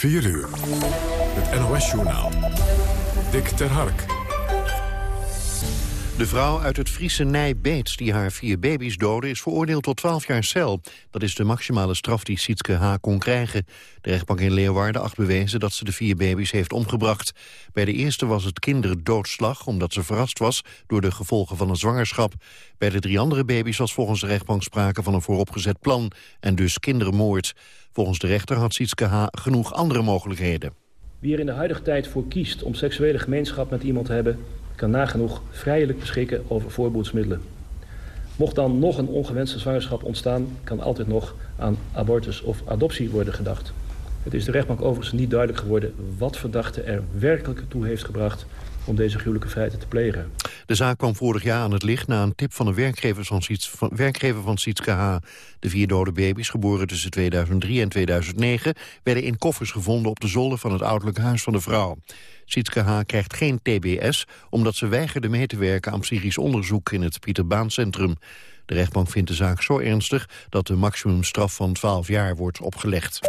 4 uur. Het NOS-journaal. Dick ter Hark. De vrouw uit het Friese Nijbeets die haar vier baby's doodde... is veroordeeld tot 12 jaar cel. Dat is de maximale straf die Sietske H. kon krijgen. De rechtbank in Leeuwarden acht bewezen dat ze de vier baby's heeft omgebracht. Bij de eerste was het kinderdoodslag... omdat ze verrast was door de gevolgen van een zwangerschap. Bij de drie andere baby's was volgens de rechtbank sprake van een vooropgezet plan... en dus kindermoord. Volgens de rechter had Sietske H. genoeg andere mogelijkheden. Wie er in de huidige tijd voor kiest om seksuele gemeenschap met iemand te hebben kan nagenoeg vrijelijk beschikken over voorboedsmiddelen. Mocht dan nog een ongewenste zwangerschap ontstaan... kan altijd nog aan abortus of adoptie worden gedacht. Het is de rechtbank overigens niet duidelijk geworden... wat verdachte er werkelijk toe heeft gebracht om deze gruwelijke feiten te plegen. De zaak kwam vorig jaar aan het licht na een tip van een werkgever van, Siets, van, werkgever van Sietske H. De vier dode baby's, geboren tussen 2003 en 2009... werden in koffers gevonden op de zolder van het ouderlijk huis van de vrouw. Sietske H. krijgt geen TBS omdat ze weigerde mee te werken aan psychisch onderzoek in het Pieter Baan Centrum. De rechtbank vindt de zaak zo ernstig dat de maximumstraf van 12 jaar wordt opgelegd.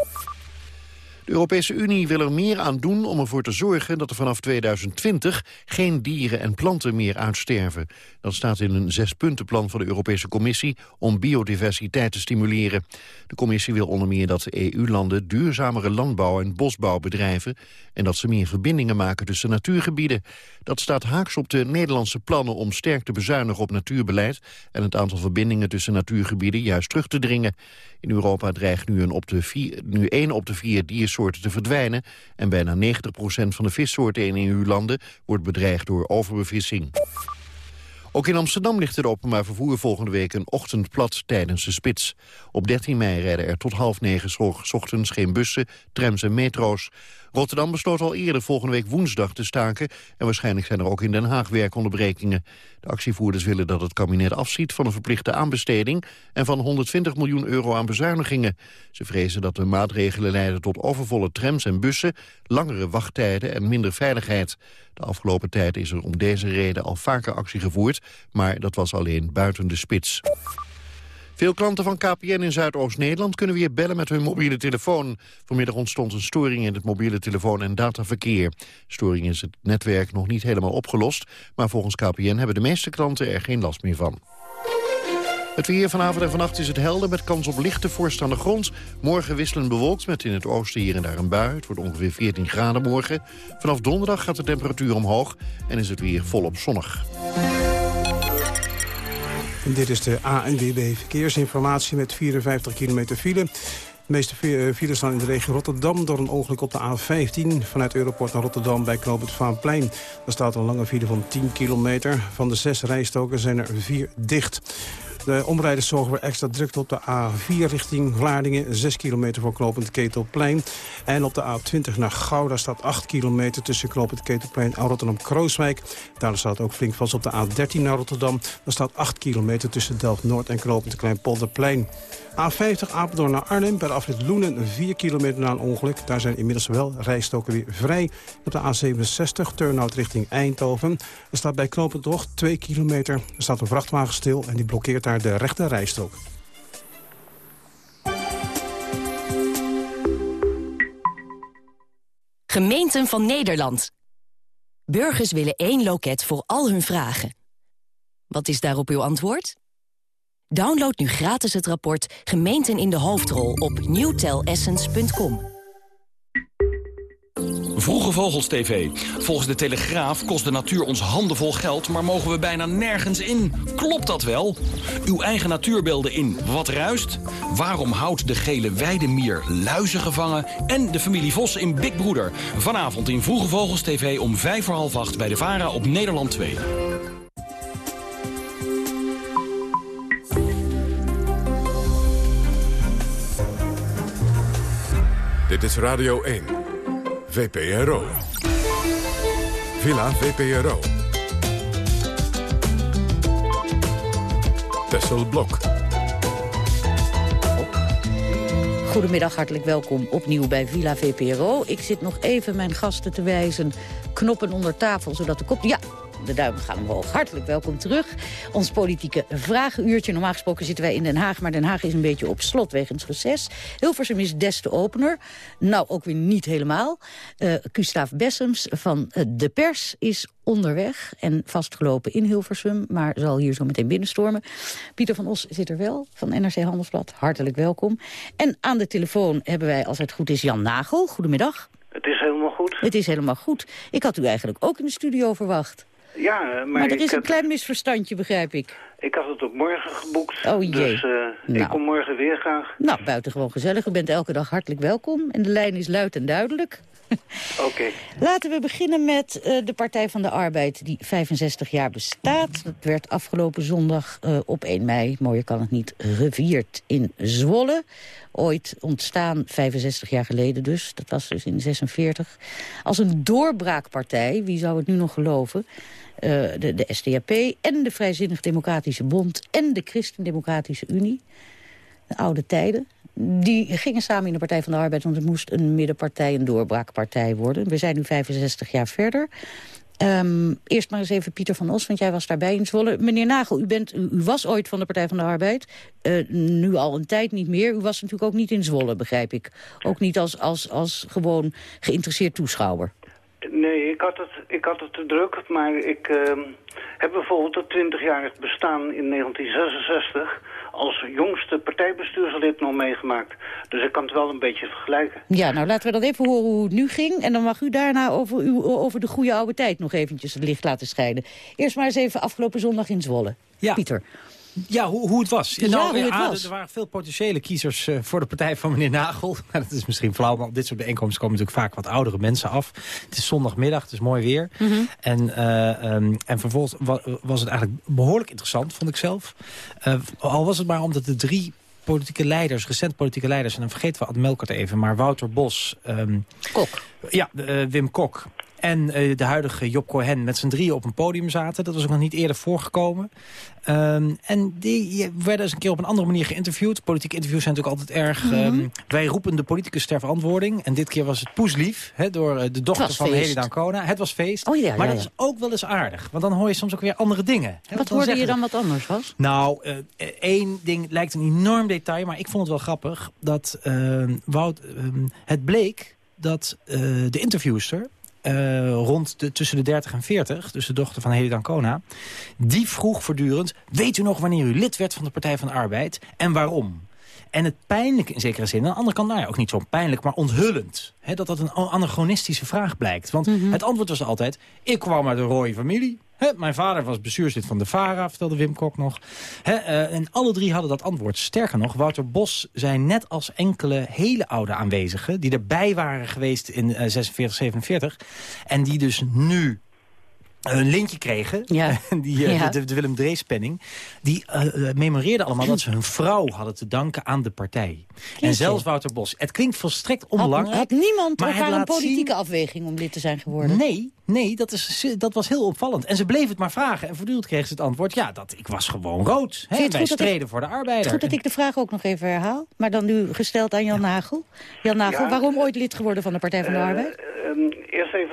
De Europese Unie wil er meer aan doen om ervoor te zorgen dat er vanaf 2020 geen dieren en planten meer uitsterven. Dat staat in een zespuntenplan van de Europese Commissie om biodiversiteit te stimuleren. De commissie wil onder meer dat EU-landen duurzamere landbouw en bosbouw bedrijven en dat ze meer verbindingen maken tussen natuurgebieden. Dat staat haaks op de Nederlandse plannen om sterk te bezuinigen op natuurbeleid en het aantal verbindingen tussen natuurgebieden juist terug te dringen. In Europa dreigt nu, een op de nu één op de vier diersoorten te verdwijnen... en bijna 90% van de vissoorten in EU-landen wordt bedreigd door overbevissing. Ook in Amsterdam ligt het openbaar vervoer volgende week een ochtend plat tijdens de spits. Op 13 mei rijden er tot half negen ochtends geen bussen, trams en metro's. Rotterdam besloot al eerder volgende week woensdag te staken... en waarschijnlijk zijn er ook in Den Haag werkonderbrekingen. De actievoerders willen dat het kabinet afziet van een verplichte aanbesteding... en van 120 miljoen euro aan bezuinigingen. Ze vrezen dat de maatregelen leiden tot overvolle trams en bussen... langere wachttijden en minder veiligheid. De afgelopen tijd is er om deze reden al vaker actie gevoerd... maar dat was alleen buiten de spits. Veel klanten van KPN in Zuidoost-Nederland kunnen weer bellen met hun mobiele telefoon. Vanmiddag ontstond een storing in het mobiele telefoon- en dataverkeer. Storing is het netwerk nog niet helemaal opgelost, maar volgens KPN hebben de meeste klanten er geen last meer van. Het weer vanavond en vannacht is het helder met kans op lichte vorst aan de grond. Morgen wisselend bewolkt met in het oosten hier en daar een bui. Het wordt ongeveer 14 graden morgen. Vanaf donderdag gaat de temperatuur omhoog en is het weer volop zonnig. Dit is de ANWB Verkeersinformatie met 54 kilometer file. De meeste eh, files staan in de regio Rotterdam door een ongeluk op de A15... vanuit Europort naar Rotterdam bij Knoop het Vaanplein. Daar staat een lange file van 10 kilometer. Van de zes rijstoken zijn er vier dicht. De omrijders zorgen voor extra drukte op de A4 richting Vlaardingen. 6 kilometer voor knooppunt Ketelplein. En op de A20 naar Gouda staat 8 kilometer tussen knooppunt Ketelplein en Rotterdam-Krooswijk. Daar staat ook flink vast op de A13 naar Rotterdam. Daar staat 8 kilometer tussen Delft-Noord en knooppunt Kleinpolderplein. A50 Apeldoorn naar Arnhem. Bij de afrit Loenen 4 kilometer na een ongeluk. Daar zijn inmiddels wel rijstoken weer vrij. Op de A67 turnout richting Eindhoven. Er staat bij knooppunt 2 kilometer. Er staat een vrachtwagen stil en die blokkeert daar de rechte rijstrook. Gemeenten van Nederland. Burgers willen één loket voor al hun vragen. Wat is daarop uw antwoord? Download nu gratis het rapport Gemeenten in de Hoofdrol op newtelessence.com. Vroege Vogels TV. Volgens de Telegraaf kost de natuur ons handenvol geld... maar mogen we bijna nergens in. Klopt dat wel? Uw eigen natuurbeelden in Wat Ruist? Waarom houdt de gele weidemier luizen gevangen? En de familie Vos in Big Broeder. Vanavond in Vroege Vogels TV om vijf voor half acht bij de VARA op Nederland 2. Dit is Radio 1. VPRO. Villa VPRO. Tessel Blok. Goedemiddag, hartelijk welkom opnieuw bij Villa VPRO. Ik zit nog even mijn gasten te wijzen. Knoppen onder tafel, zodat de kop... Ja, de duimen gaan omhoog. Hartelijk welkom terug. Ons politieke vragenuurtje. Normaal gesproken zitten wij in Den Haag, maar Den Haag is een beetje op slot wegens reces. Hilversum is des te opener. Nou, ook weer niet helemaal. Uh, Gustav Bessems van uh, De Pers is onderweg en vastgelopen in Hilversum... maar zal hier zo meteen binnenstormen. Pieter van Os zit er wel, van NRC Handelsblad. Hartelijk welkom. En aan de telefoon hebben wij, als het goed is, Jan Nagel. Goedemiddag. Het is helemaal goed. Het is helemaal goed. Ik had u eigenlijk ook in de studio verwacht. Ja, maar, maar er is een klein misverstandje, begrijp ik. Ik had het op morgen geboekt. Oh jee. Dus uh, nou. ik kom morgen weer graag. Nou, buitengewoon gezellig. U bent elke dag hartelijk welkom. En de lijn is luid en duidelijk. Oké. Laten we beginnen met uh, de Partij van de Arbeid die 65 jaar bestaat. Dat werd afgelopen zondag uh, op 1 mei, mooier kan het niet, gevierd in Zwolle. Ooit ontstaan, 65 jaar geleden dus, dat was dus in 46. Als een doorbraakpartij, wie zou het nu nog geloven... Uh, de, de SDAP en de Vrijzinnig Democratische Bond en de Christen-Democratische Unie. De oude tijden. Die gingen samen in de Partij van de Arbeid, want het moest een middenpartij, een doorbraakpartij worden. We zijn nu 65 jaar verder. Um, eerst maar eens even Pieter van Os, want jij was daarbij in Zwolle. Meneer Nagel, u, bent, u, was ooit van de Partij van de Arbeid. Uh, nu al een tijd niet meer. U was natuurlijk ook niet in Zwolle, begrijp ik. Ook niet als, als, als gewoon geïnteresseerd toeschouwer. Nee, ik had het, ik had het te druk, maar ik uh, heb bijvoorbeeld het 20-jarig bestaan in 1966 als jongste partijbestuurslid nog meegemaakt. Dus ik kan het wel een beetje vergelijken. Ja, nou laten we dan even horen hoe het nu ging. En dan mag u daarna over, uw, over de goede oude tijd nog eventjes het licht laten schijnen. Eerst maar eens even afgelopen zondag in Zwolle. Ja. Pieter. Ja, hoe, hoe het was. Ja, nou, hoe het ja, was. Er waren veel potentiële kiezers uh, voor de partij van meneer Nagel. dat is misschien flauw, maar op dit soort bijeenkomsten komen natuurlijk vaak wat oudere mensen af. Het is zondagmiddag, het is mooi weer. Mm -hmm. en, uh, um, en vervolgens wa was het eigenlijk behoorlijk interessant, vond ik zelf. Uh, al was het maar omdat de drie politieke leiders, recent politieke leiders... en dan vergeten we Ad Melkert even, maar Wouter Bos... Um, Kok. Ja, Wim Kok en uh, de huidige Job Cohen met z'n drieën op een podium zaten. Dat was ook nog niet eerder voorgekomen. Um, en die werden eens een keer op een andere manier geïnterviewd. Politieke interviews zijn natuurlijk altijd erg... Mm -hmm. um, wij roepen de politicus ter verantwoording. En dit keer was het poeslief, hè, door uh, de dochter van Heli Dancona. Het was feest. Oh, ja, maar ja, dat is ook wel eens aardig. Want dan hoor je soms ook weer andere dingen. Hè, wat hoorde je dan wat anders was? Nou, uh, één ding lijkt een enorm detail. Maar ik vond het wel grappig. Dat Wout, het bleek dat de interviewster... Uh, rond de, tussen de 30 en 40, dus de dochter van Heli Dancona... die vroeg voortdurend, weet u nog wanneer u lid werd van de Partij van de Arbeid en waarom? En het pijnlijke in zekere zin, aan de andere kant nou ja, ook niet zo pijnlijk, maar onthullend. Hè, dat dat een anachronistische vraag blijkt. Want Mhm. mm -hmm. het antwoord was altijd, ik kwam uit een rode familie. Mijn vader was bestuurslid van de VARA, vertelde Wim Kok nog. Uh, en alle drie hadden dat antwoord. Sterker nog, Wouter Bos zei net als enkele hele oude aanwezigen... die erbij waren geweest in uh, 46, 47... en die dus nu een lintje kregen, ja. die, uh, ja. de, de Willem Drees-penning... die uh, memoreerden allemaal dat ze hun vrouw hadden te danken aan de partij. En zelfs Wouter Bos. Het klinkt volstrekt onbelangrijk. Had, had niemand maar elkaar een politieke zien... afweging om lid te zijn geworden? Nee, nee dat, is, dat was heel opvallend. En ze bleef het maar vragen. En voortdurend kreeg ze het antwoord... ja, dat, ik was gewoon rood. Hè? Wij streden ik, voor de arbeider. Het goed dat ik de vraag ook nog even herhaal. Maar dan nu gesteld aan Jan ja. Nagel. Jan Nagel, Ja. waarom ooit lid geworden van de Partij van de Arbeid?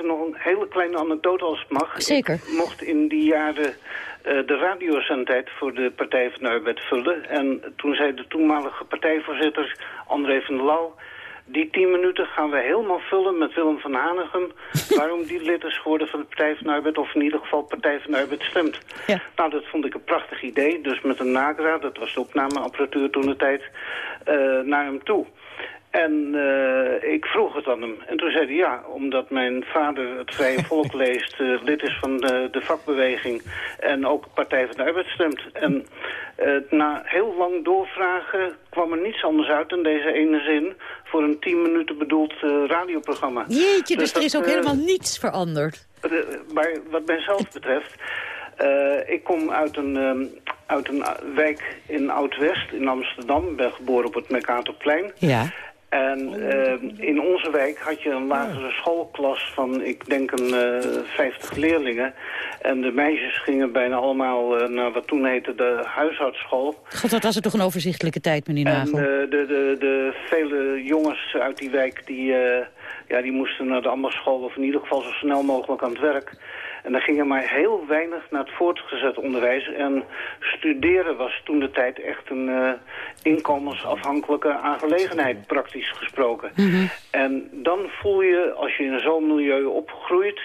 Nog een hele kleine anekdote als het mag. Zeker. Ik mocht in die jaren uh, de radiozendtijd voor de Partij van de Arbeid vullen. En toen zei de toenmalige partijvoorzitter André van der Lauw... die tien minuten gaan we helemaal vullen met Willem van Hanegem... waarom die lid is geworden van de Partij van de Arbeid... of in ieder geval Partij van de Arbeid stemt. Ja. Nou, dat vond ik een prachtig idee. Dus met een Nagra, dat was de opnameapparatuur toen de tijd, uh, naar hem toe. En uh, ik vroeg het aan hem. En toen zei hij ja, omdat mijn vader het Vrije Volk leest... Uh, lid is van de, de, vakbeweging en ook Partij van de Arbeid stemt. En uh, na heel lang doorvragen kwam er niets anders uit dan deze ene zin... voor een tien minuten bedoeld radioprogramma. Jeetje, dus, dus er is ook helemaal niets veranderd. maar wat mijzelf betreft... Uh, ik kom uit een, um, uit een wijk in Oud-West in Amsterdam. Ik ben geboren op het Mercatorplein. Ja. En uh, in onze wijk had je een lagere schoolklas van, ik denk, een uh, 50 leerlingen. En de meisjes gingen bijna allemaal naar wat toen heette de huisartsschool. God, dat was er toch een overzichtelijke tijd, meneer Nagel. En de, de, de, vele jongens uit die wijk, die, ja, die moesten naar de ambachtsschool... of in ieder geval zo snel mogelijk aan het werk. En er gingen maar heel weinig naar het voortgezet onderwijs. En studeren was toen de tijd echt een uh, inkomensafhankelijke aangelegenheid, praktisch gesproken. Mhm. En dan voel je, als je in zo'n milieu opgroeit...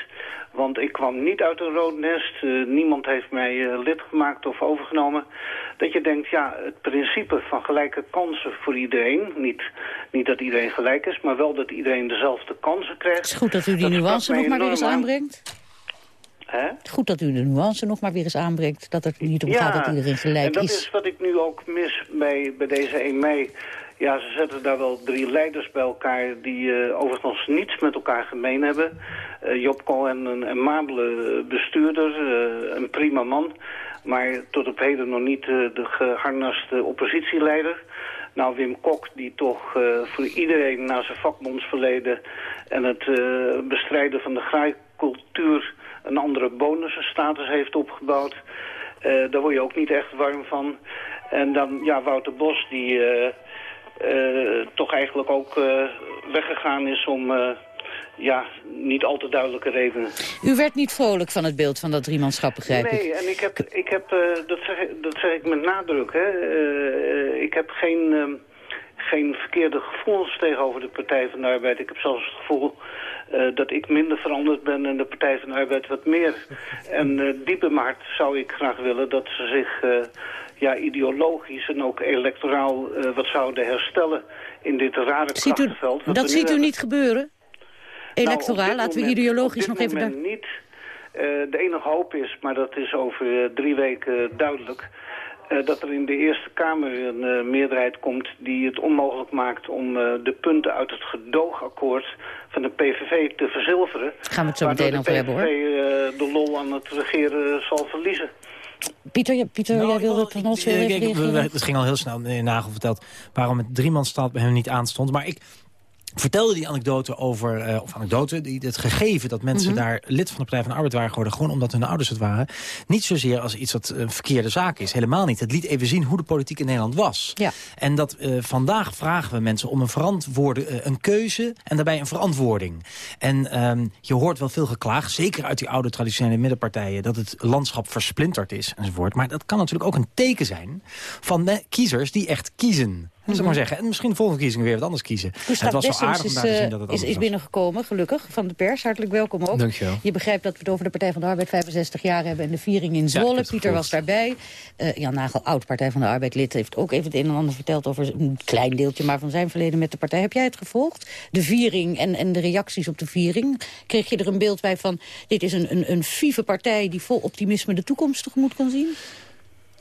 Want ik kwam niet uit een rood nest. Uh, niemand heeft mij uh, lid gemaakt of overgenomen. Dat je denkt, ja, het principe van gelijke kansen voor iedereen. Niet, niet dat iedereen gelijk is, maar wel dat iedereen dezelfde kansen krijgt. Het is goed dat u die nuance nog maar weer eens aanbrengt. Goed dat u de nuance nog maar weer eens aanbrengt. Dat het niet om gaat dat iedereen gelijk is. en dat is. wat ik nu ook mis bij, bij deze 1 mei. Ja, ze zetten daar wel drie leiders bij elkaar die uh, overigens niets met elkaar gemeen hebben. Uh, Job Cohen, een, een mabele bestuurder, uh, een prima man. Maar tot op heden nog niet de geharnaste oppositieleider. Nou, Wim Kok, die toch voor iedereen na zijn vakbondsverleden... en het bestrijden van de graaikultuur een andere bonusstatus heeft opgebouwd. Uh, daar word je ook niet echt warm van. En dan, ja, Wouter Bos, die uh, uh, toch eigenlijk ook weggegaan is om... ja, niet al te duidelijke redenen. U werd niet vrolijk van het beeld van dat driemanschap, begrijp nee, ik? Nee, en ik heb, ik heb dat, zeg, dat zeg ik met nadruk, hè. ik heb geen, geen verkeerde gevoelens tegenover de Partij van de Arbeid. Ik heb zelfs het gevoel uh, dat ik minder veranderd ben en de Partij van de Arbeid wat meer. En uh, diepe maart zou ik graag willen dat ze zich uh, ja, ideologisch en ook electoraal wat zouden herstellen in dit rare ziet krachtenveld. dat ziet u niet gebeuren? Electoraal, nou, laten we ideologisch nog even... daar. niet. de enige hoop is, maar dat is over drie weken duidelijk dat er in de Eerste Kamer een uh, meerderheid komt die het onmogelijk maakt om uh, de punten uit het gedoogakkoord van de PVV te verzilveren. Gaan we het zo meteen over hebben hoor. de PVV de lol aan het regeren zal verliezen. Pieter, Pieter nou, jij wilde van ons weer? Het ging al heel snel, meneer Nagel verteld waarom het driemanstand bij hem niet aanstond. Maar ik vertelde die anekdote over, uh, of anekdote, die, het gegeven dat mensen mhm. daar lid van de Partij van de Arbeid waren geworden, gewoon omdat hun ouders het waren, niet zozeer als iets wat een verkeerde zaak is. Helemaal niet. Het liet even zien hoe de politiek in Nederland was. Ja. En dat uh, vandaag vragen we mensen om een, verantwoorde, uh, een keuze en daarbij een verantwoording. En um, je hoort wel veel geklaagd, zeker uit die oude traditionele middenpartijen, dat het landschap versplinterd is enzovoort. Maar dat kan natuurlijk ook een teken zijn van kiezers die echt kiezen. Mm -hmm. maar zeggen. En misschien de volgende verkiezingen weer wat anders kiezen. Het was zo aardig om daar te zien dat het is, is binnengekomen, gelukkig, van de pers. Hartelijk welkom ook. Dankjewel. Je begrijpt dat we het over de Partij van de Arbeid 65 jaar hebben... en de viering in Zwolle. Pieter was daarbij. Uh, Jan Nagel, oud Partij van de Arbeid lid... heeft ook even het een en ander verteld over een klein deeltje... maar van zijn verleden met de partij. Heb jij het gevolgd? De viering en, en de reacties op de viering. Kreeg je er een beeld bij van... dit is een, een, een vieve partij die vol optimisme de toekomst tegemoet kan zien?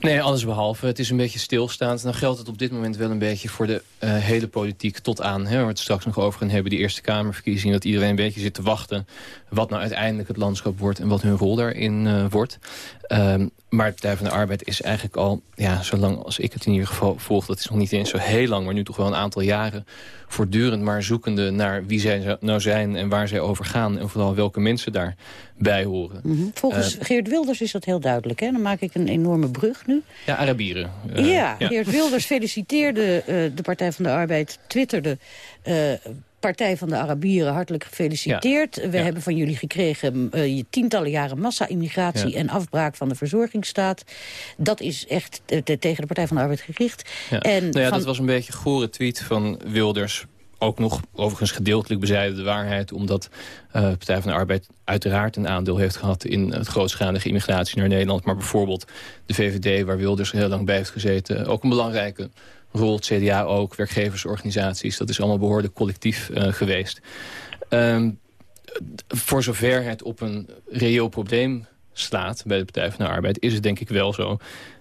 Nee, alles behalve. Het is een beetje stilstaand. Dan geldt het op dit moment wel een beetje voor de uh, hele politiek tot aan. Hè, waar we het straks nog over gaan hebben, die Eerste Kamerverkiezingen. Dat iedereen een beetje zit te wachten wat nou uiteindelijk het landschap wordt... en wat hun rol daarin uh, wordt. Um, maar de Partij van de Arbeid is eigenlijk al, ja, zolang als ik het in ieder geval volg... dat is nog niet eens zo heel lang, maar nu toch wel een aantal jaren... voortdurend maar zoekende naar wie zij nou zijn en waar zij over gaan... en vooral welke mensen daarbij horen. Mm -hmm. Volgens uh, Geert Wilders is dat heel duidelijk, hè? Dan maak ik een enorme brug nu. Ja, Arabieren. Uh, ja, ja, Geert Wilders feliciteerde uh, de Partij van de Arbeid, twitterde... Partij van de Arabieren, hartelijk gefeliciteerd. We hebben van jullie gekregen uh, je tientallen jaren massa-immigratie... en afbraak van de verzorgingsstaat. Dat is echt uh, tegen de Partij van de Arbeid gericht. En nou ja, dat was een beetje een gore tweet van Wilders ook nog overigens gedeeltelijk bezijden de waarheid... omdat uh, de Partij van de Arbeid uiteraard een aandeel heeft gehad... in het grootschalige immigratie naar Nederland. Maar bijvoorbeeld de VVD, waar Wilders heel lang bij heeft gezeten... ook een belangrijke rol, het CDA ook, werkgeversorganisaties. Dat is allemaal behoorlijk collectief uh, geweest. Um, voor zover het op een reëel probleem slaat bij de Partij van de Arbeid... is het denk ik wel zo.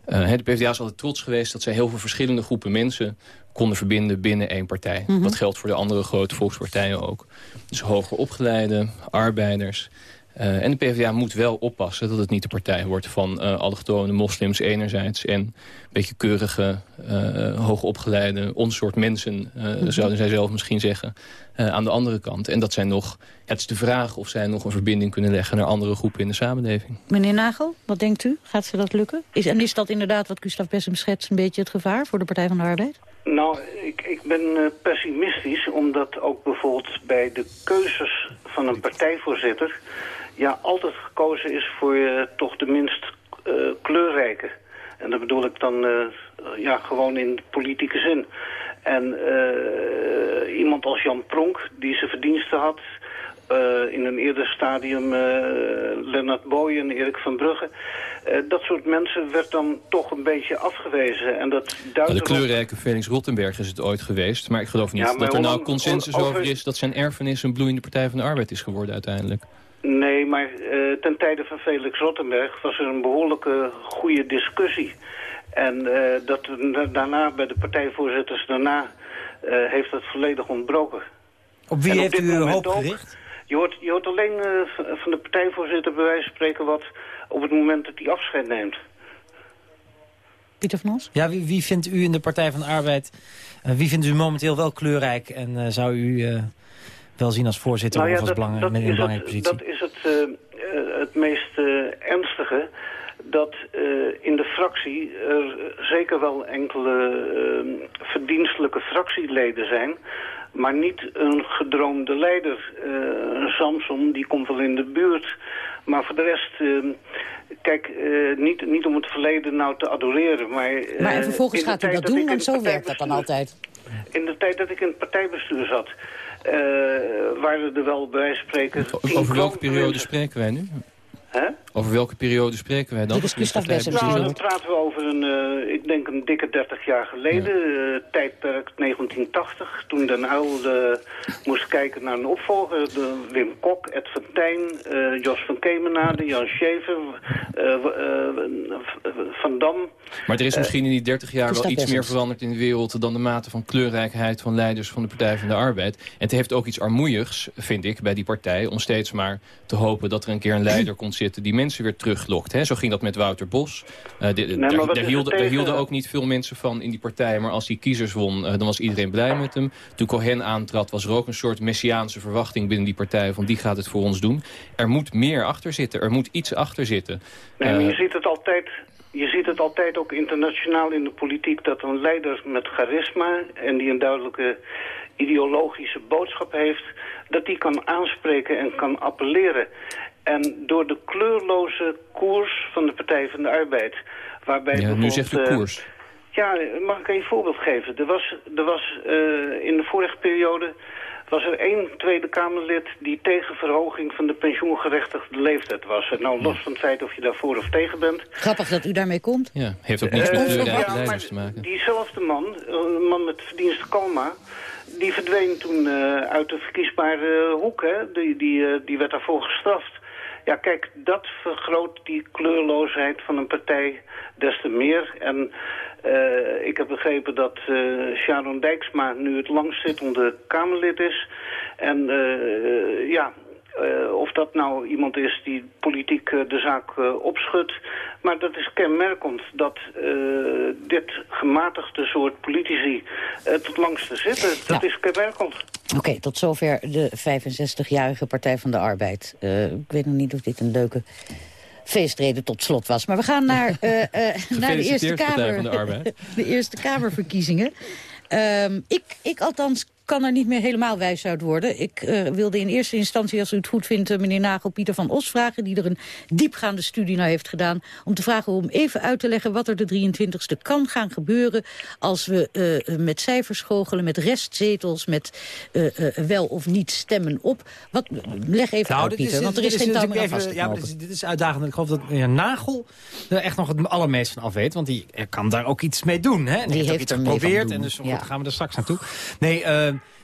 Uh, de PvdA is altijd trots geweest dat zij heel veel verschillende groepen mensen konden verbinden binnen één partij. Mm -hmm. Dat geldt voor de andere grote volkspartijen ook. Dus hoger opgeleide, arbeiders, en de PvdA moet wel oppassen dat het niet de partij wordt van uh, allochtone moslims enerzijds... en een beetje keurige, uh, hoogopgeleide, onsoort mensen, uh, zouden zij zelf misschien zeggen, aan de andere kant. En dat zij nog, het is de vraag of zij nog een verbinding kunnen leggen naar andere groepen in de samenleving. Meneer Nagel, wat denkt u? Gaat ze dat lukken? Is, en is dat inderdaad wat Gustav Bessem schetst een beetje het gevaar voor de Partij van de Arbeid? Nou, ik, ik ben pessimistisch, omdat ook bijvoorbeeld bij de keuzes van een partijvoorzitter ja, altijd gekozen is voor uh, toch de minst uh, kleurrijke. En dat bedoel ik dan uh, ja, gewoon in politieke zin. En iemand als Jan Pronk, die zijn verdiensten had... in een eerder stadium Lennart Boy en Erik van Brugge... dat soort mensen werd dan toch een beetje afgewezen. En dat de kleurrijke Felix Rottenberg is het ooit geweest. Maar ik geloof niet ja, dat er nou consensus over... over is... dat zijn erfenis een bloeiende Partij van de Arbeid is geworden uiteindelijk. Nee, maar uh, ten tijde van Felix Rottenberg was er een behoorlijke goede discussie. En uh, dat, daarna, bij de partijvoorzitters daarna, uh, heeft dat volledig ontbroken. Op wie heeft u hoop gericht? Je hoort, je hoort alleen van de partijvoorzitter bij wijze van spreken wat op het moment dat hij afscheid neemt. Pieter van Os? Ja, wie, wie vindt u in de Partij van de Arbeid, wie vindt u momenteel wel kleurrijk en zou u wel zien als voorzitter nou ja, of als belang, dat, in een belangrijke positie? Dat is het, uh, het meest uh, ernstige. Dat uh, in de fractie er zeker wel enkele verdienstelijke fractieleden zijn... maar niet een gedroomde leider. Samson, die komt wel in de buurt. Maar voor de rest... Kijk, niet, niet om het verleden nou te adoreren, maar... maar en vervolgens gaat u dat doen, want zo werkt dat dan altijd. In de tijd dat ik in het partijbestuur zat... Uh, waren er wel bij spreken... Over welke periode spreken wij nu? Hè? Over welke periode spreken wij dan? Dit is Gustav Bessem. Nou, dan praten we over een, uh, ik denk een dikke 30 jaar geleden. Ja. Uh, tijdperk 1980. Toen Den Uyl uh, moest kijken naar een opvolger. De Wim Kok, Ed van Tijn, Jos van Kemenade, Jan Schever, Van Dam. Maar er is misschien in die 30 jaar wel iets meer veranderd in de wereld... dan de mate van kleurrijkheid van leiders van de Partij van de Arbeid. En het heeft ook iets armoeigs, vind ik, bij die partij... om steeds maar te hopen dat er een keer een leider komt zitten... die mensen weer teruglokt. Hè? Zo ging dat met Wouter Bos. Uh, de, daar, hielden, hielden, ook niet veel mensen van in die partij. Maar als hij kiezers won, uh, dan was iedereen blij met hem. Toen Cohen aantrad, was er ook een soort messiaanse verwachting binnen die partij. Van die gaat het voor ons doen. Er moet meer achter zitten. Er moet iets achter zitten. Nee, maar je ziet het altijd je ziet het altijd ook internationaal in de politiek... dat een leider met charisma en die een duidelijke ideologische boodschap heeft... dat die kan aanspreken en kan appelleren. En door de kleurloze koers van de Partij van de Arbeid... waarbij ja, nu zegt de koers. Uh, ja, mag ik een voorbeeld geven? Er was, er was uh, in de vorige periode was er één Tweede Kamerlid die tegen verhoging van de pensioengerechtigde leeftijd was. En nou, los van het feit of je daarvoor of tegen bent. Grappig dat u daarmee komt. Ja, heeft ook niets uh, met de ja, te maken. Diezelfde man, een man met verdienste coma, die verdween toen uh, uit de verkiesbare hoek. Hè? Die, die, uh, die werd daarvoor gestraft. Ja, kijk, dat vergroot die kleurloosheid van een partij des te meer. En uh, ik heb begrepen dat uh, Sharon Dijksma nu het langst zit onder Kamerlid is. En uh, ja, uh, of dat nou iemand is die politiek uh, de zaak uh, opschudt. Maar dat is kenmerkend dat dit gematigde soort politici het langste zitten. Dat is kenmerkend. Oké, okay, tot zover de 65-jarige Partij van de Arbeid. ik weet nog niet of dit een leuke feestreden tot slot was. Maar we gaan naar, uh, uh, naar de Eerste Kamer. De, de, Eerste Kamerverkiezingen. Um, ik, ik althans kan er niet meer helemaal wijs uit worden. Ik uh, wilde in eerste instantie, als u het goed vindt... meneer Nagel Pieter van Os vragen... die er een diepgaande studie naar heeft gedaan... om te vragen om even uit te leggen wat er de 23e kan gaan gebeuren... als we uh, met cijfers goochelen, met restzetels... met wel of niet stemmen op. Wat, leg even nou, uit, Pieter, is, want er is, geen touw meer even, Ja, dit is, dit is uitdagend. Ik geloof dat meneer Nagel er echt nog het allermeest van af weet. Want die kan daar ook iets mee doen. Hè? Die, die heeft, heeft iets geprobeerd. En dus ja. gaan we er straks naartoe. Nee,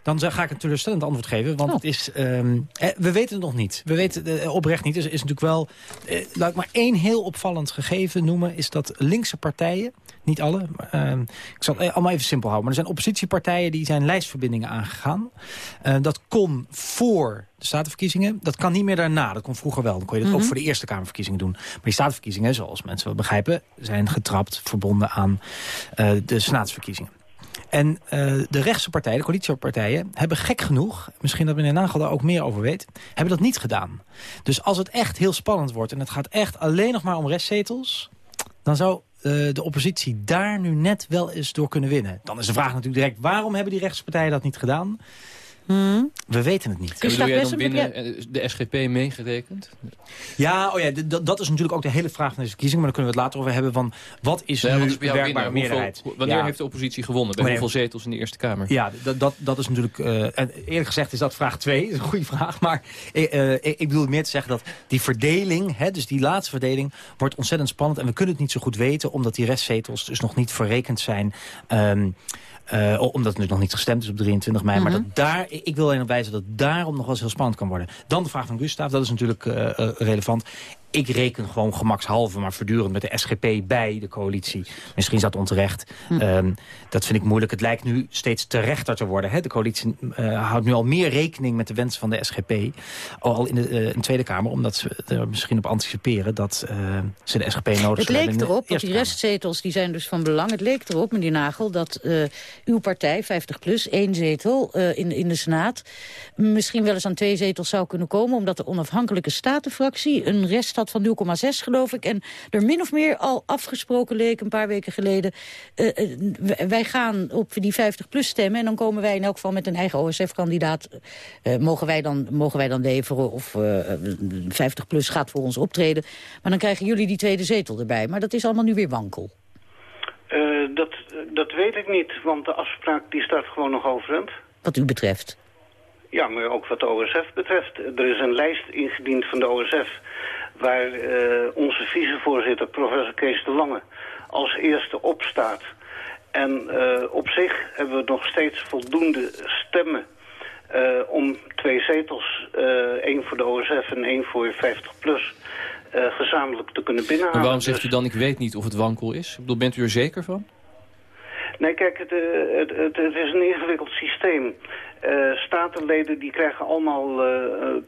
dan ga ik een teleurstellend antwoord geven. Want Oh. het is, ehm, eh, we weten het nog niet. We weten het eh, oprecht niet. Dus er is natuurlijk wel... eh, laat ik maar één heel opvallend gegeven noemen... is dat linkse partijen, niet alle... maar, ehm, ik zal het allemaal even simpel houden... maar er zijn oppositiepartijen die zijn lijstverbindingen aangegaan. Eh, dat kon voor de statenverkiezingen. Dat kan niet meer daarna. Dat kon vroeger wel. Dan kon je dat ook voor de Eerste Kamerverkiezingen doen. Maar die statenverkiezingen, zoals mensen wel begrijpen... zijn getrapt, verbonden aan eh, de senaatsverkiezingen. En eh, de rechtse partijen, de coalitiepartijen, hebben gek genoeg... misschien dat meneer Nagel daar ook meer over weet... hebben dat niet gedaan. Dus als het echt heel spannend wordt... en het gaat echt alleen nog maar om restzetels... dan zou eh, de oppositie daar nu net wel eens door kunnen winnen. Dan is de vraag natuurlijk direct... waarom hebben die rechtse partijen dat niet gedaan? We weten het niet. En bedoel jij dan binnen eh, de SGP meegerekend? Ja, oh ja dat is natuurlijk ook de hele vraag van deze verkiezing. Maar daar kunnen we het later over hebben van... wat is Ja, nu wat is bij? Hoeveel- meerderheid? wanneer Ja. heeft de oppositie gewonnen? Bij Wanneer- hoeveel zetels in de Eerste Kamer? Ja, dat, dat, dat is natuurlijk... eh, en eerlijk gezegd is dat vraag 2. Dat is een goede vraag. Maar eh, eh, ik, ik bedoel meer te zeggen dat die verdeling... Hè, dus die laatste verdeling, wordt ontzettend spannend. En we kunnen het niet zo goed weten... omdat die restzetels dus nog niet verrekend zijn... Ehm, eh, omdat het nu nog niet gestemd is op 23 mei. Maar dat daar, ik wil alleen op wijzen dat daarom nog wel eens heel spannend kan worden. Dan de vraag van Gustav, dat is natuurlijk eh, eh, relevant. Ik reken gewoon gemakshalve, maar voortdurend met de SGP bij de coalitie. Misschien is dat onterecht. Ehm, dat vind ik moeilijk. Het lijkt nu steeds terechter te worden. Hè? De coalitie eh, houdt nu al meer rekening met de wensen van de SGP. Al in de, eh, in de Tweede Kamer, omdat ze er misschien op anticiperen... dat eh, ze de SGP nodig Het hebben leek in de erop, want die restzetels die zijn dus van belang. Het leek erop, meneer Nagel, dat uw partij, 50PLUS, één zetel in, in de Senaat... misschien wel eens aan twee zetels zou kunnen komen... omdat de onafhankelijke statenfractie een rest had van 0,6 geloof ik... en er min of meer al afgesproken leek een paar weken geleden... wij gaan op die 50PLUS stemmen... en dan komen wij in elk geval met een eigen OSF-kandidaat... eh, mogen, wij dan, mogen wij dan leveren of eh 50PLUS gaat voor ons optreden. Maar dan krijgen jullie die tweede zetel erbij. Maar dat is allemaal nu weer wankel. Eh, dat, dat weet ik niet, want de afspraak die staat gewoon nog overeind. Wat u betreft. Ja, maar ook wat de OSF betreft. Er is een lijst ingediend van de OSF... waar eh, onze vicevoorzitter, professor Kees de Lange, als eerste op staat. En eh, op zich hebben we nog steeds voldoende stemmen... eh, om twee zetels, eh, één voor de OSF en één voor 50PLUS... eh, gezamenlijk te kunnen binnenhalen. Maar waarom zegt Dus- u dan, ik weet niet of het wankel is? Ik bedoel, bent u er zeker van? Nee, kijk, het, het, het, het is een ingewikkeld systeem. Statenleden die krijgen allemaal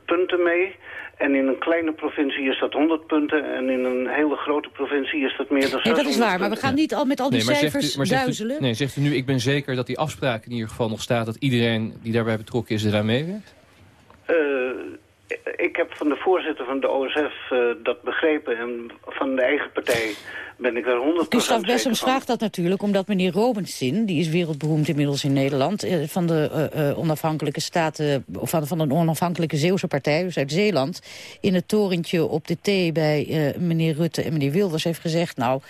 punten mee. En in een kleine provincie is dat 100 punten. En in een hele grote provincie is dat meer dan 600 Ja, dat is waar, maar we gaan niet al met al die maar cijfers zegt u, maar zegt u- duizelen. nee, zegt u nu, ik ben zeker dat die afspraak in ieder geval nog staat... dat iedereen die daarbij betrokken is eraan meewerkt? Eh, ik heb van de voorzitter van de OSF eh, dat begrepen. En van de eigen partij ben ik daar 100% Gustav Bessems vraagt dat natuurlijk omdat meneer Robinson... die is wereldberoemd inmiddels in Nederland... eh, van de eh, onafhankelijke staten... of van, van een onafhankelijke Zeeuwse partij, dus uit Zeeland... in het torentje op de thee bij meneer Rutte en meneer Wilders heeft gezegd... nou,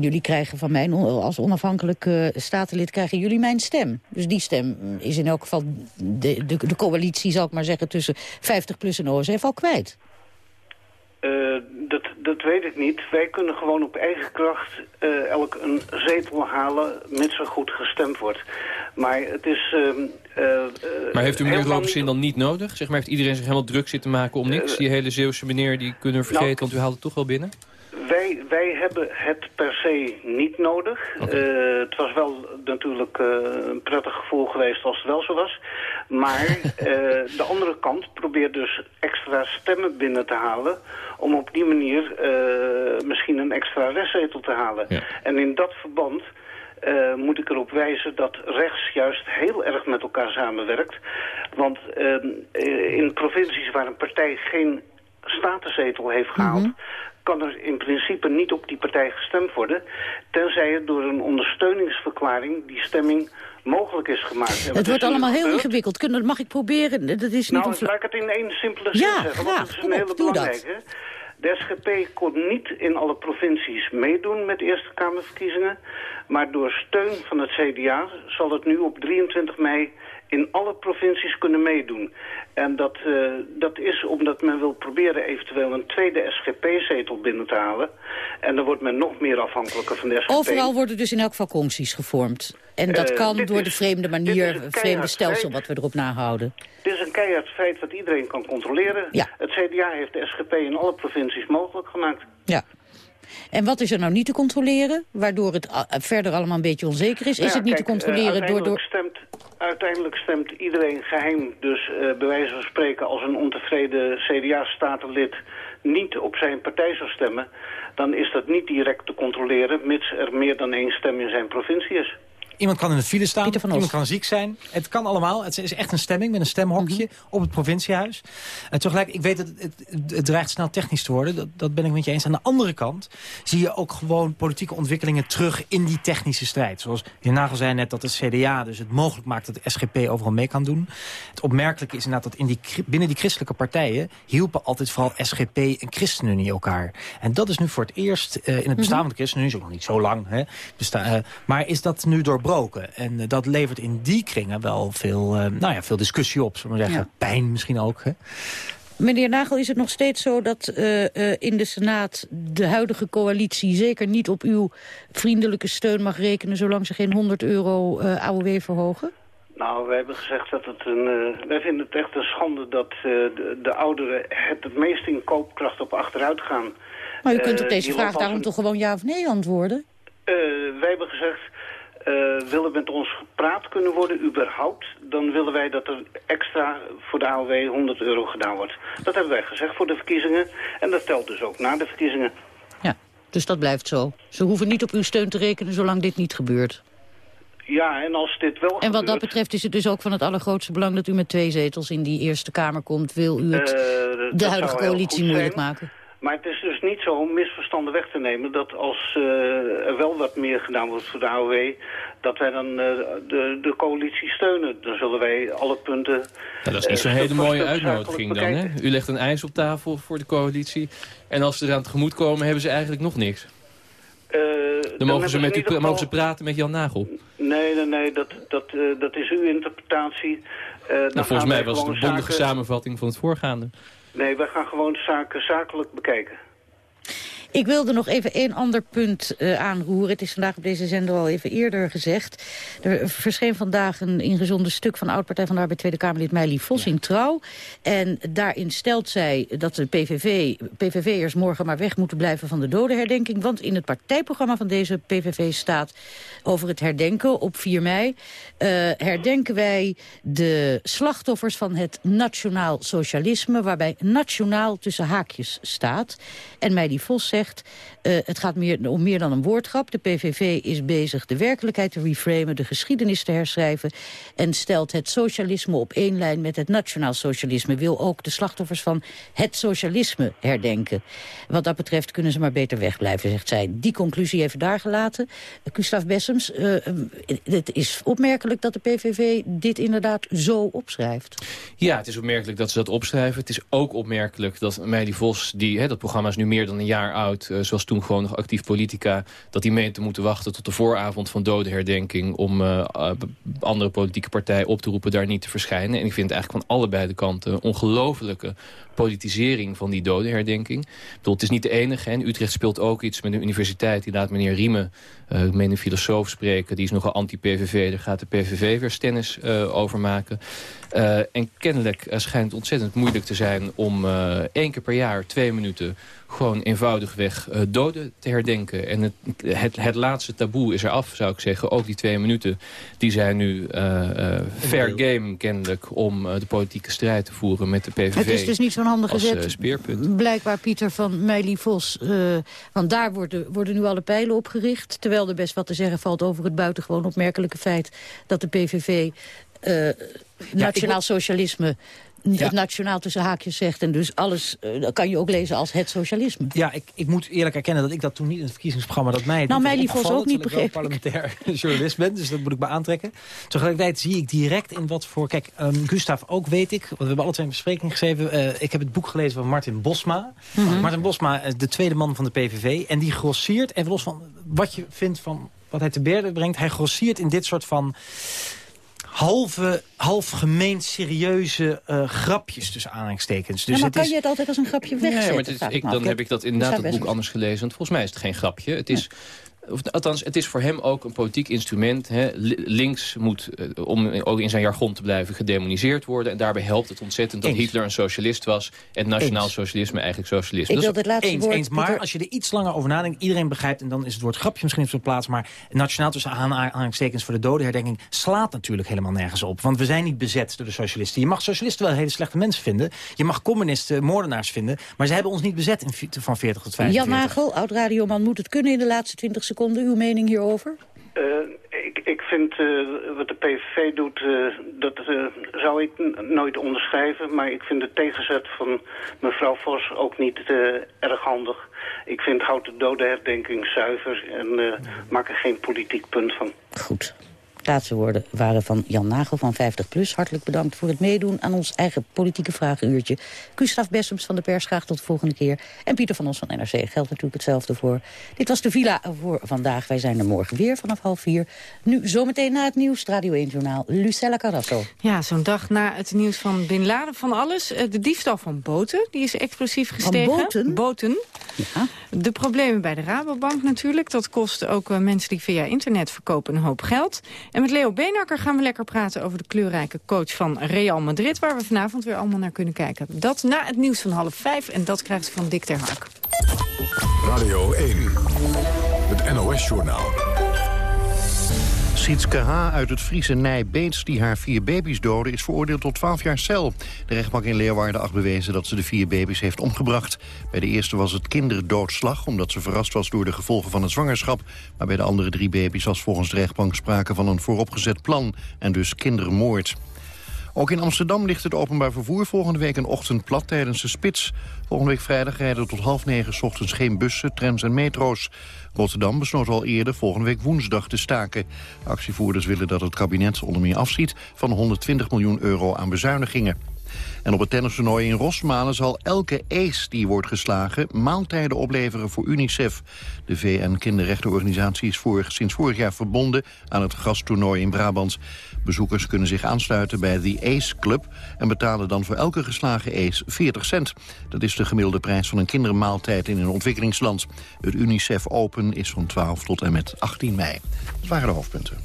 jullie krijgen van mij als onafhankelijk eh, statenlid... krijgen jullie mijn stem. Dus die stem is in elk geval de, de, de coalitie, zal ik maar zeggen... tussen 50PLUS en OSF al kwijt. Eh, dat, dat weet ik niet. Wij kunnen gewoon op eigen kracht eh, elk een zetel halen, mits er goed gestemd wordt. Maar het is... ehm, eh, Maar heeft u meneer Robinson dan niet nodig? Zeg maar, heeft iedereen zich helemaal druk zitten maken om niks? Die hele Zeeuwse meneer, die kunnen we vergeten, Nou, want u haalt het toch wel binnen? Wij, wij hebben het per se niet nodig. Eh, het was wel natuurlijk eh, een prettig gevoel geweest als het wel zo was. Maar eh, de andere kant probeert dus extra stemmen binnen te halen... om op die manier misschien een extra restzetel te halen. Ja. En in dat verband... moet ik erop wijzen dat rechts juist heel erg met elkaar samenwerkt. Want ehm, eh, in provincies waar een partij geen statenzetel heeft gehaald... kan er in principe niet op die partij gestemd worden... tenzij er door een ondersteuningsverklaring die stemming mogelijk is gemaakt. Het wordt allemaal heel ingewikkeld. Kunnen, dat mag ik proberen? Dat is niet Nou, laat ik het in één simpele zin Ja, zeggen, want graag. dat is een hele doe dat. belangrijke. De SGP kon niet in alle provincies meedoen met de Eerste Kamerverkiezingen. Maar door steun van het CDA zal het nu op 23 mei in alle provincies kunnen meedoen. En dat, uh, dat is omdat men wil proberen eventueel een tweede SGP-zetel binnen te halen. En dan wordt men nog meer afhankelijker van de SGP. Overal worden dus in elk geval gevormd. En dat uh, kan door de vreemde manier, vreemde stelsel wat we erop nahouden. Dit is een keihard feit wat iedereen kan controleren. Ja. Het CDA heeft de SGP in alle provincies mogelijk gemaakt. Ja. En wat is er nou niet te controleren, waardoor het verder allemaal een beetje onzeker is? Is ja, het niet kijk, te controleren uh, door... door... Stemt, uiteindelijk stemt iedereen geheim, dus uh, bij wijze van spreken als een ontevreden CDA-statenlid niet op zijn partij zou stemmen, dan is dat niet direct te controleren, mits er meer dan één stem in zijn provincie is. Iemand kan in de file staan, iemand kan ziek zijn. Het kan allemaal. Het is echt een stemming met een stemhokje Mhm. op het provinciehuis. En tegelijk, ik weet dat het, het, het, dreigt snel technisch te worden. Dat, dat ben ik met je eens. Aan de andere kant zie je ook gewoon politieke ontwikkelingen terug in die technische strijd. Zoals je Nagel zei net dat het CDA dus het mogelijk maakt dat de SGP overal mee kan doen. Het opmerkelijke is inderdaad dat in die, binnen die christelijke partijen hielpen altijd vooral SGP en ChristenUnie elkaar. En dat is nu voor het eerst uh, in het bestaan van de ChristenUnie, is ook nog niet zo lang, hè, besta uh, maar is dat nu En uh, dat levert in die kringen wel veel, uh, nou ja, veel discussie op. Zullen we zeggen. Ja. Pijn misschien ook. Hè? Meneer Nagel, is het nog steeds zo dat uh, in de Senaat de huidige coalitie... zeker niet op uw vriendelijke steun mag rekenen... zolang ze geen 100 euro AOW verhogen? Nou, wij hebben gezegd dat het een... Uh, wij vinden het echt een schande dat uh, de, de, ouderen het het meest in koopkracht op achteruit gaan. Maar u kunt op deze vraag daarom een... toch gewoon ja of nee antwoorden? wij hebben gezegd, uh, willen met ons gepraat kunnen worden, überhaupt... dan willen wij dat er extra voor de AOW 100 euro gedaan wordt. Dat hebben wij gezegd voor de verkiezingen. En dat telt dus ook na de verkiezingen. Ja, dus dat blijft zo. Ze hoeven niet op uw steun te rekenen zolang dit niet gebeurt. Ja, en als dit wel En wat gebeurt, dat betreft is het dus ook van het allergrootste belang... dat u met twee zetels in die Eerste Kamer komt. Wil u het uh, de huidige coalitie moeilijk maken? Maar het is dus niet zo om misverstanden weg te nemen... dat als uh, er wel wat meer gedaan wordt voor de AOW... dat wij dan uh, de, de coalitie steunen. Dan zullen wij alle punten... Dat is niet zo'n hele mooie uitnodiging dan, hè? U legt een eis op tafel voor de coalitie... en als ze eraan tegemoet komen, hebben ze eigenlijk nog niks. Uh, dan mogen ze, met u, mogen ze praten met Jan Nagel. Nee, nee, nee, dat, dat, uh, dat is uw interpretatie. Uh, nou, volgens mij was het een bondige zaken... samenvatting van het voorgaande. Nee, wij gaan gewoon zaken zakelijk bekijken. Ik wilde nog even één ander punt uh, aanroeren. Het is vandaag op deze zender al even eerder gezegd. Er verscheen vandaag een ingezonden stuk van oud-partij van de Arbeid Tweede Kamerlid Meili Vos ja. in Trouw. En daarin stelt zij dat de PVV, PVV'ers morgen maar weg moeten blijven van de dodenherdenking. Want in het partijprogramma van deze PVV staat over het herdenken op 4 mei. Uh, herdenken wij de slachtoffers van het nationaal socialisme. Waarbij nationaal tussen haakjes staat. En Meili Vos zegt uh, het gaat meer, om meer dan een woordgrap. De PVV is bezig de werkelijkheid te reframen, de geschiedenis te herschrijven... en stelt het socialisme op één lijn met het nationaal socialisme. Wil ook de slachtoffers van het socialisme herdenken. Wat dat betreft kunnen ze maar beter wegblijven, zegt zij. Die conclusie even daar gelaten. Gustav Bessems, uh, het is opmerkelijk dat de PVV dit inderdaad zo opschrijft. Ja, het is opmerkelijk dat ze dat opschrijven. Het is ook opmerkelijk dat Meili Vos, die, hè, dat programma is nu meer dan een jaar oud... Uh, zoals toen gewoon nog actief politica... dat die meent te moeten wachten tot de vooravond van dodenherdenking... om uh, uh, andere politieke partijen op te roepen daar niet te verschijnen. En ik vind eigenlijk van allebei de kanten... een ongelofelijke politisering van die dodenherdenking. Ik bedoel, het is niet de enige. En Utrecht speelt ook iets met de universiteit. Die laat meneer Riemen, uh, een filosoof, spreken. Die is nogal anti-PVV. Daar gaat de PVV weer stennis uh, over maken. Uh, en kennelijk schijnt het ontzettend moeilijk te zijn... om één keer per jaar, twee minuten gewoon eenvoudigweg doden te herdenken. En het, het, het laatste taboe is eraf, zou ik zeggen. Ook die twee minuten, die zijn nu fair game kennelijk... om de politieke strijd te voeren met de PVV Het is dus niet zo'n handige zet, speerpunt. blijkbaar Pieter van Meili Vos. want daar worden, worden nu alle pijlen op gericht. Terwijl er best wat te zeggen valt over het buitengewoon opmerkelijke feit... dat de PVV nationaal ja, socialisme ja. het nationaal tussen haakjes zegt. En dus alles uh, kan je ook lezen als het socialisme. Ja, ik, ik moet eerlijk erkennen dat ik dat toen niet in het verkiezingsprogramma... dat mij nou, mij lief ook niet begrepen. ik parlementair journalist ben, dus dat moet ik me aantrekken. Tegelijkertijd zie ik direct in wat voor... Kijk, um, Gustav ook weet ik, want we hebben alle twee een bespreking geschreven... Uh, ik heb het boek gelezen van Martin Bosma. Mm -hmm. Martin Bosma, de tweede man van de PVV. En die grossiert, even los van wat je vindt van wat hij te berden brengt... hij grossiert in dit soort van halve, half gemeend serieuze uh, grapjes tussen aanhalingstekens. Dus ja, maar kan je het altijd als een grapje wegzetten? Nee, maar het is, ik, dan heb ik dat inderdaad het boek anders gelezen. Want volgens mij is het geen grapje. Het is... Of, althans, het is voor hem ook een politiek instrument. Hè. Links moet, uh, om ook in zijn jargon te blijven, gedemoniseerd worden. En daarbij helpt het ontzettend dat Hitler een socialist was... en nationaal socialisme eigenlijk socialisme. Ik wil het laatste eens, woord, eens, maar als je er iets langer over nadenkt... iedereen begrijpt, en dan is het woord grapje misschien op zijn plaats... maar nationaal tussen aanhalingstekens voor de dodenherdenking... slaat natuurlijk helemaal nergens op. Want we zijn niet bezet door de socialisten. Je mag socialisten wel hele slechte mensen vinden. Je mag communisten moordenaars vinden. Maar ze hebben ons niet bezet in, van 40 tot 45. Jan Nagel, oud-radioman, moet het kunnen in de laatste 20 seconden uw mening hierover? Uh, ik, ik vind uh, wat de PVV doet, uh, dat zou ik nooit onderschrijven. Maar ik vind de tegenzet van mevrouw Vos ook niet erg handig. Ik vind houd de dodenherdenking zuiver en maak er geen politiek punt van. Goed laatste woorden waren van Jan Nagel van 50PLUS. Hartelijk bedankt voor het meedoen aan ons eigen politieke vragenuurtje. Gustaf Bessems van de pers, graag tot de volgende keer. En Pieter van Os van NRC geldt natuurlijk hetzelfde voor. Dit was de Villa voor vandaag. Wij zijn er morgen weer vanaf half vier. Nu zometeen na het nieuws, Radio 1 Journaal, Lucella Carrasso. Ja, zo'n dag na het nieuws van Bin Laden van alles. Eh, de diefstal van boten, die is explosief gestegen. Van boten? Boten. Ja. De problemen bij de Rabobank natuurlijk. Dat kost ook eh, mensen die via internet verkopen een hoop geld. En met Leo Beenakker gaan we lekker praten over de kleurrijke coach van Real Madrid... waar we vanavond weer allemaal naar kunnen kijken. Dat na het nieuws van half vijf en dat krijgt u van Dick ter Hark. Radio 1, het NOS-journaal. Sietske H. uit het Friese Nijbeets, die haar vier baby's doodde... is veroordeeld tot 12 jaar cel. De rechtbank in Leeuwarden acht bewezen dat ze de vier baby's heeft omgebracht. Bij de eerste was het kinderdoodslag, omdat ze verrast was door de gevolgen van het zwangerschap. Maar bij de andere drie baby's was volgens de rechtbank sprake van een vooropgezet plan... en dus kindermoord. Ook in Amsterdam ligt het openbaar vervoer volgende week een ochtend plat tijdens de spits. Volgende week vrijdag rijden tot half negen s ochtends geen bussen, trams en metro's. Rotterdam besloot al eerder volgende week woensdag te staken. Actievoerders willen dat het kabinet onder meer afziet van 120 miljoen euro aan bezuinigingen. En op het tennistoernooi in Rosmalen zal elke ace die wordt geslagen... maaltijden opleveren voor UNICEF. De VN-kinderrechtenorganisatie is sinds vorig jaar verbonden... aan het gasttoernooi in Brabant. Bezoekers kunnen zich aansluiten bij de Ace Club... en betalen dan voor elke geslagen ace 40 cent. Dat is de gemiddelde prijs van een kindermaaltijd in een ontwikkelingsland. Het UNICEF Open is van 12 tot en met 18 mei. Dat waren de hoofdpunten.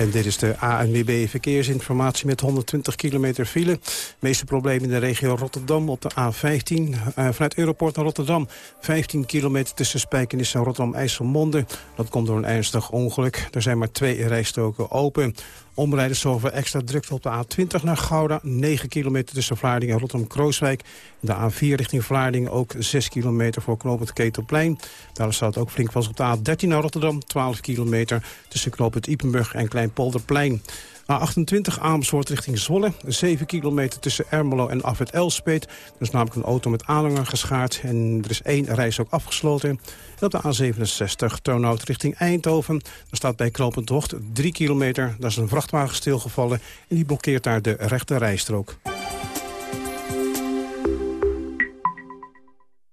En dit is de ANWB Verkeersinformatie met 120 kilometer file. De meeste problemen in de regio Rotterdam op de A15. Uh, eh, vanuit Europort naar Rotterdam. 15 kilometer tussen Spijkenis en Rotterdam-IJsselmonde. Dat komt door een ernstig ongeluk. Er zijn maar twee rijstoken open. Omrijden zorgen extra drukte op de A20 naar Gouda. 9 kilometer tussen Vlaardingen en Rotterdam-Krooswijk. De A4 richting Vlaardingen ook 6 kilometer voor knooppunt Ketelplein. Daar staat ook flink vast op de A13 naar Rotterdam. 12 kilometer tussen knooppunt Ipenburg en Kleinpolderplein. A28 Amersfoort richting Zwolle. 7 kilometer tussen Ermelo en Afwet Elspeet. Er is namelijk een auto met aanhanger geschaard. En er is één reis ook afgesloten. En op de A67 Turnhout richting Eindhoven. Er staat bij Knopend Hocht 3 kilometer. Daar is een vrachtwagen stilgevallen. En die blokkeert daar de rechte rijstrook.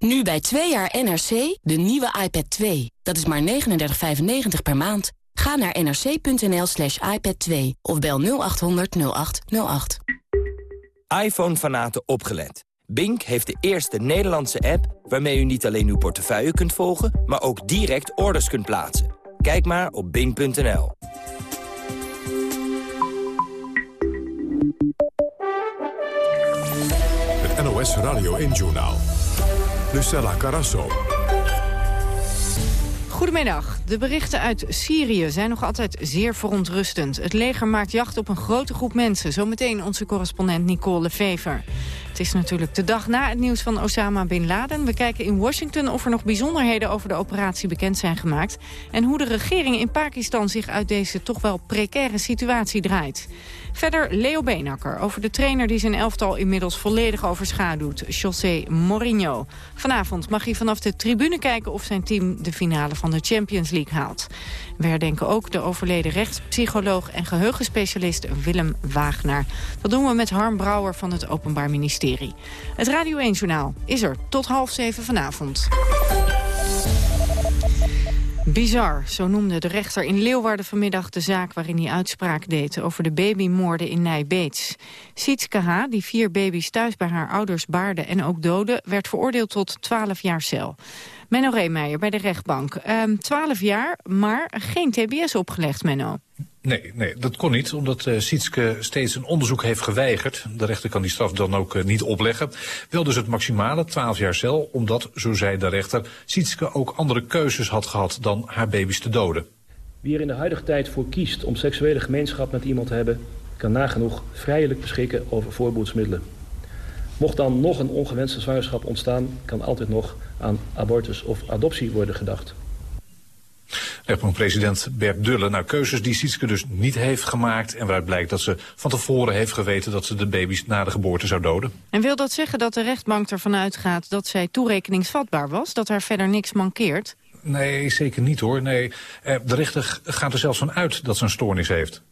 Nu bij 2 jaar NRC, de nieuwe iPad 2. Dat is maar 39,95 per maand. Ga naar nrc.nl slash iPad 2 of bel 0800 0808. iPhone-fanaten opgelet. Bink heeft de eerste Nederlandse app waarmee u niet alleen uw portefeuille kunt volgen... maar ook direct orders kunt plaatsen. Kijk maar op bink.nl. Het NOS Radio 1-journaal. Lucella Carasso. Goedemiddag. De berichten uit Syrië zijn nog altijd zeer verontrustend. Het leger maakt jacht op een grote groep mensen. Zometeen onze correspondent Nicole Lefever. Het is natuurlijk de dag na het nieuws van Osama Bin Laden. We kijken in Washington of er nog bijzonderheden over de operatie bekend zijn gemaakt. En hoe de regering in Pakistan zich uit deze toch wel precaire situatie draait. Verder Leo Beenakker over de trainer die zijn elftal inmiddels volledig overschaduwt. José Mourinho. Vanavond mag hij vanaf de tribune kijken of zijn team de finale van de Champions League haalt. We herdenken ook de overleden rechtspsycholoog en geheugenspecialist Willem Wagner. Dat doen we met Harm Brouwer van het Openbaar Ministerie. Het Radio 1-journaal is er tot half zeven vanavond. Bizar, zo noemde de rechter in Leeuwarden vanmiddag de zaak waarin hij uitspraak deed over de babymoorden in Nijbeets. Sietske H., die vier baby's thuis bij haar ouders baarde en ook doodde, werd veroordeeld tot 12 jaar cel. Menno Reemeijer bij de rechtbank. Um, 12 jaar, maar geen tbs opgelegd, Menno. Nee, nee, dat kon niet, omdat uh, Sietske steeds een onderzoek heeft geweigerd. De rechter kan die straf dan ook uh, niet opleggen. Wel dus het maximale, 12 jaar cel, omdat, zo zei de rechter... Sietske ook andere keuzes had gehad dan haar baby's te doden. Wie er in de huidige tijd voor kiest om seksuele gemeenschap met iemand te hebben... kan nagenoeg vrijelijk beschikken over voorboedsmiddelen. Mocht dan nog een ongewenste zwangerschap ontstaan... kan altijd nog aan abortus of adoptie worden gedacht. Rechtbank-president Bert Dullen. Nou, keuzes die Sietske dus niet heeft gemaakt... en waaruit blijkt dat ze van tevoren heeft geweten... dat ze de baby's na de geboorte zou doden. En wil dat zeggen dat de rechtbank ervan uitgaat... dat zij toerekeningsvatbaar was, dat haar verder niks mankeert? Nee, zeker niet hoor. Nee, eh, de rechter gaat er zelfs van uit dat ze een stoornis heeft.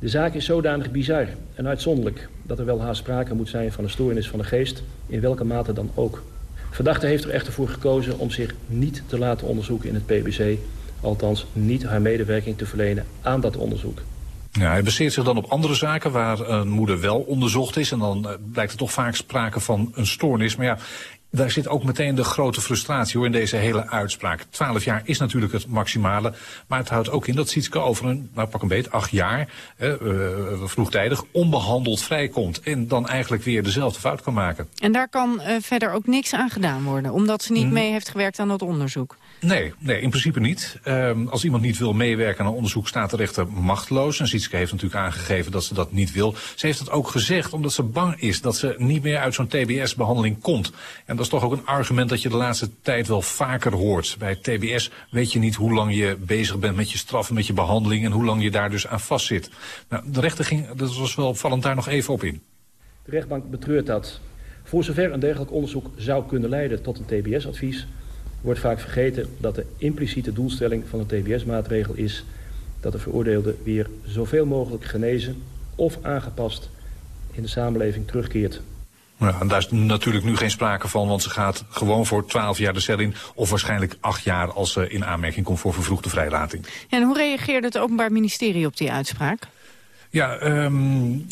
De zaak is zodanig bizar en uitzonderlijk... dat er wel haast sprake moet zijn van een stoornis van de geest... in welke mate dan ook. Verdachte heeft er echter voor gekozen om zich niet te laten onderzoeken in het PBC althans niet haar medewerking te verlenen aan dat onderzoek. Ja, hij baseert zich dan op andere zaken waar een moeder wel onderzocht is. En dan eh, blijkt er toch vaak sprake van een stoornis. Maar ja, daar zit ook meteen de grote frustratie hoor in deze hele uitspraak. Twaalf jaar is natuurlijk het maximale. Maar het houdt ook in dat Sietske over een, nou pak een beet, acht jaar, eh, vroegtijdig, onbehandeld vrijkomt. En dan eigenlijk weer dezelfde fout kan maken. En daar kan uh, verder ook niks aan gedaan worden, omdat ze niet mm. mee heeft gewerkt aan dat onderzoek. Nee, nee, in principe niet. Um, als iemand niet wil meewerken aan een onderzoek staat de rechter machteloos. En Sietske heeft natuurlijk aangegeven dat ze dat niet wil. Ze heeft het ook gezegd omdat ze bang is dat ze niet meer uit zo'n TBS-behandeling komt. En dat is toch ook een argument dat je de laatste tijd wel vaker hoort. Bij TBS weet je niet hoe lang je bezig bent met je straf met je behandeling... en hoe lang je daar dus aan vastzit. Nou, de rechter ging, dat was wel opvallend, daar nog even op in. De rechtbank betreurt dat. Voor zover een dergelijk onderzoek zou kunnen leiden tot een TBS-advies wordt vaak vergeten dat de impliciete doelstelling van een TBS-maatregel is dat de veroordeelde weer zoveel mogelijk genezen of aangepast in de samenleving terugkeert. Ja, en daar is natuurlijk nu geen sprake van, want ze gaat gewoon voor 12 jaar de cel in... of waarschijnlijk 8 jaar als ze in aanmerking komt voor vervroegde vrijlating. en hoe reageerde het Openbaar Ministerie op die uitspraak? Ja, um,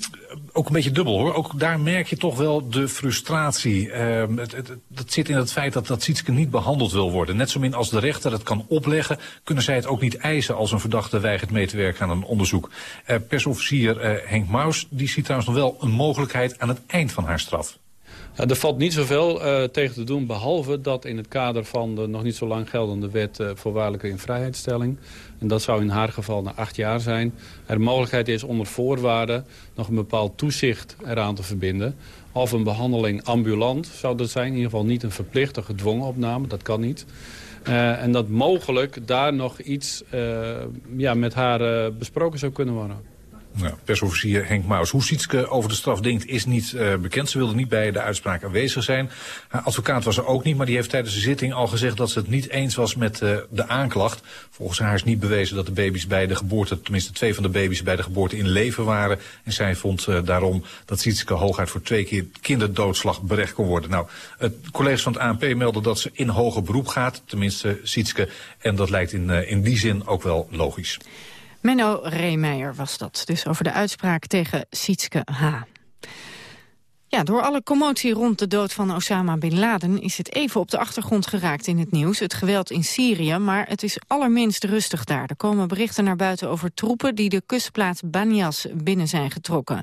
ook een beetje dubbel hoor. Ook daar merk je toch wel de frustratie. Um, het, dat zit in het feit dat dat Sietske niet behandeld wil worden. Net zo min als de rechter het kan opleggen, kunnen zij het ook niet eisen als een verdachte weigert mee te werken aan een onderzoek. Uh, persofficier uh, Henk Maus die ziet trouwens nog wel een mogelijkheid aan het eind van haar straf. Er valt niet zoveel uh, tegen te doen, behalve dat in het kader van de nog niet zo lang geldende wet uh, voorwaardelijke invrijheidstelling, en dat zou in haar geval na acht jaar zijn, er mogelijkheid is onder voorwaarden nog een bepaald toezicht eraan te verbinden. Of een behandeling ambulant zou dat zijn, in ieder geval niet een verplichte gedwongen opname, dat kan niet. Uh, en dat mogelijk daar nog iets ja, met haar besproken zou kunnen worden. Ja, persofficier Henk Maus. Hoe Sietske over de straf denkt is niet uh, bekend. Ze wilde niet bij de uitspraak aanwezig zijn. Haar advocaat was er ook niet, maar die heeft tijdens de zitting al gezegd dat ze het niet eens was met uh, de aanklacht. Volgens haar is niet bewezen dat de baby's bij de geboorte, tenminste twee van de baby's bij de geboorte in leven waren. En zij vond uh, daarom dat Sietske hooguit voor twee keer kinderdoodslag berecht kon worden. Nou, het collega's van het ANP melden dat ze in hoger beroep gaat, tenminste Sietske. En dat lijkt in, in die zin ook wel logisch. Menno Reemeijer was dat, dus over de uitspraak tegen Sietske H. Ja, door alle commotie rond de dood van Osama Bin Laden is het even op de achtergrond geraakt in het nieuws. Het geweld in Syrië, maar het is allerminst rustig daar. Er komen berichten naar buiten over troepen die de kustplaats Banias binnen zijn getrokken.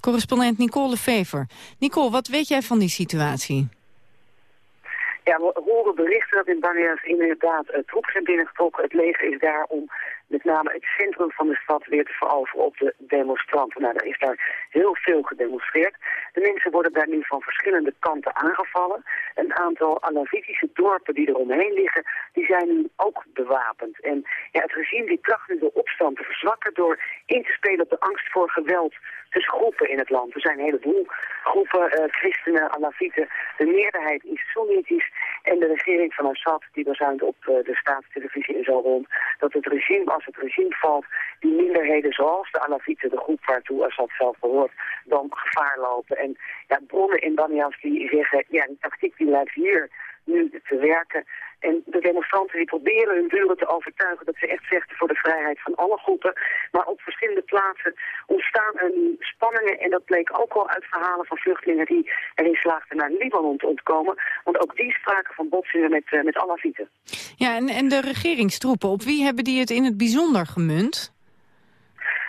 Correspondent Nicole Fever. Nicole, wat weet jij van die situatie? Ja, we horen berichten dat in Banias inderdaad uh, troepen zijn binnengetrokken. Het leger is daar om met name het centrum van de stad weer te veroveren op de demonstranten. Nou, er is daar heel veel gedemonstreerd. De mensen worden daar nu van verschillende kanten aangevallen. Een aantal Alavitische dorpen die er omheen liggen, die zijn nu ook bewapend. En ja, het regime die tracht nu de opstand te verzwakken door in te spelen op de angst voor geweld tussen groepen in het land. Er zijn een heleboel groepen, uh, christenen, Alavieten. De meerderheid is Soenitisch. En de regering van Assad die bezuint op uh, de staatstelevisie en zo rond. Dat het regime, als het regime valt, die minderheden zoals de Alavieten, de groep waartoe Assad zelf behoort, dan gevaar lopen. En ja, bronnen in Banias die zeggen, ja, die tactiek die lijkt hier nu te werken. En de demonstranten die proberen hun buren te overtuigen dat ze echt vechten voor de vrijheid van alle groepen. Maar op verschillende plaatsen ontstaan er nu spanningen. En dat bleek ook al uit verhalen van vluchtelingen die erin slaagden naar Libanon te ontkomen. Want ook die spraken van botsingen met, uh, met Alawieten. Ja, en, en de regeringstroepen, op wie hebben die het in het bijzonder gemunt?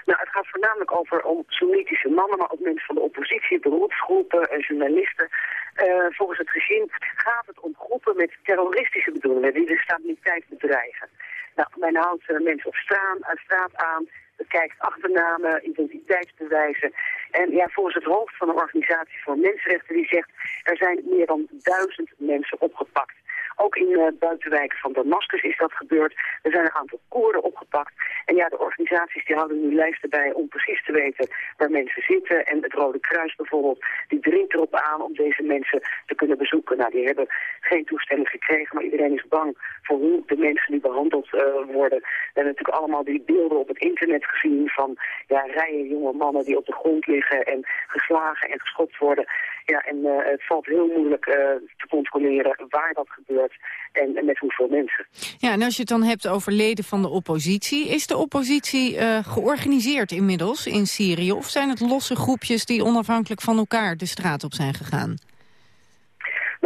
Nou, het gaat voornamelijk over om Soenitische mannen, maar ook mensen van de oppositie, beroepsgroepen en journalisten. Uh, volgens het regime gaat het om groepen met terroristische bedoelingen die de stabiliteit bedreigen. Nou, men houdt uh, mensen op straat, uh, straat aan, bekijkt achternamen, identiteitsbewijzen. En ja, volgens het hoofd van de organisatie voor mensenrechten die zegt... er zijn meer dan duizend mensen opgepakt. Ook in uh, buitenwijken van Damascus is dat gebeurd. Er zijn een aantal Koerden opgepakt. En ja, de organisaties die houden nu lijsten bij om precies te weten waar mensen zitten. En het Rode Kruis bijvoorbeeld, die dringt erop aan om deze mensen te kunnen bezoeken. Nou, die hebben geen toestemming gekregen, maar iedereen is bang voor hoe de mensen nu behandeld uh, worden. We hebben natuurlijk allemaal die beelden op het internet gezien van ja, rijen jonge mannen die op de grond liggen en geslagen en geschopt worden. Ja, en uh, het valt heel moeilijk uh, te controleren waar dat gebeurt en, en, met hoeveel mensen. Ja, en als je het dan hebt over leden van de oppositie... is de oppositie uh, georganiseerd inmiddels in Syrië? Of zijn het losse groepjes die onafhankelijk van elkaar de straat op zijn gegaan?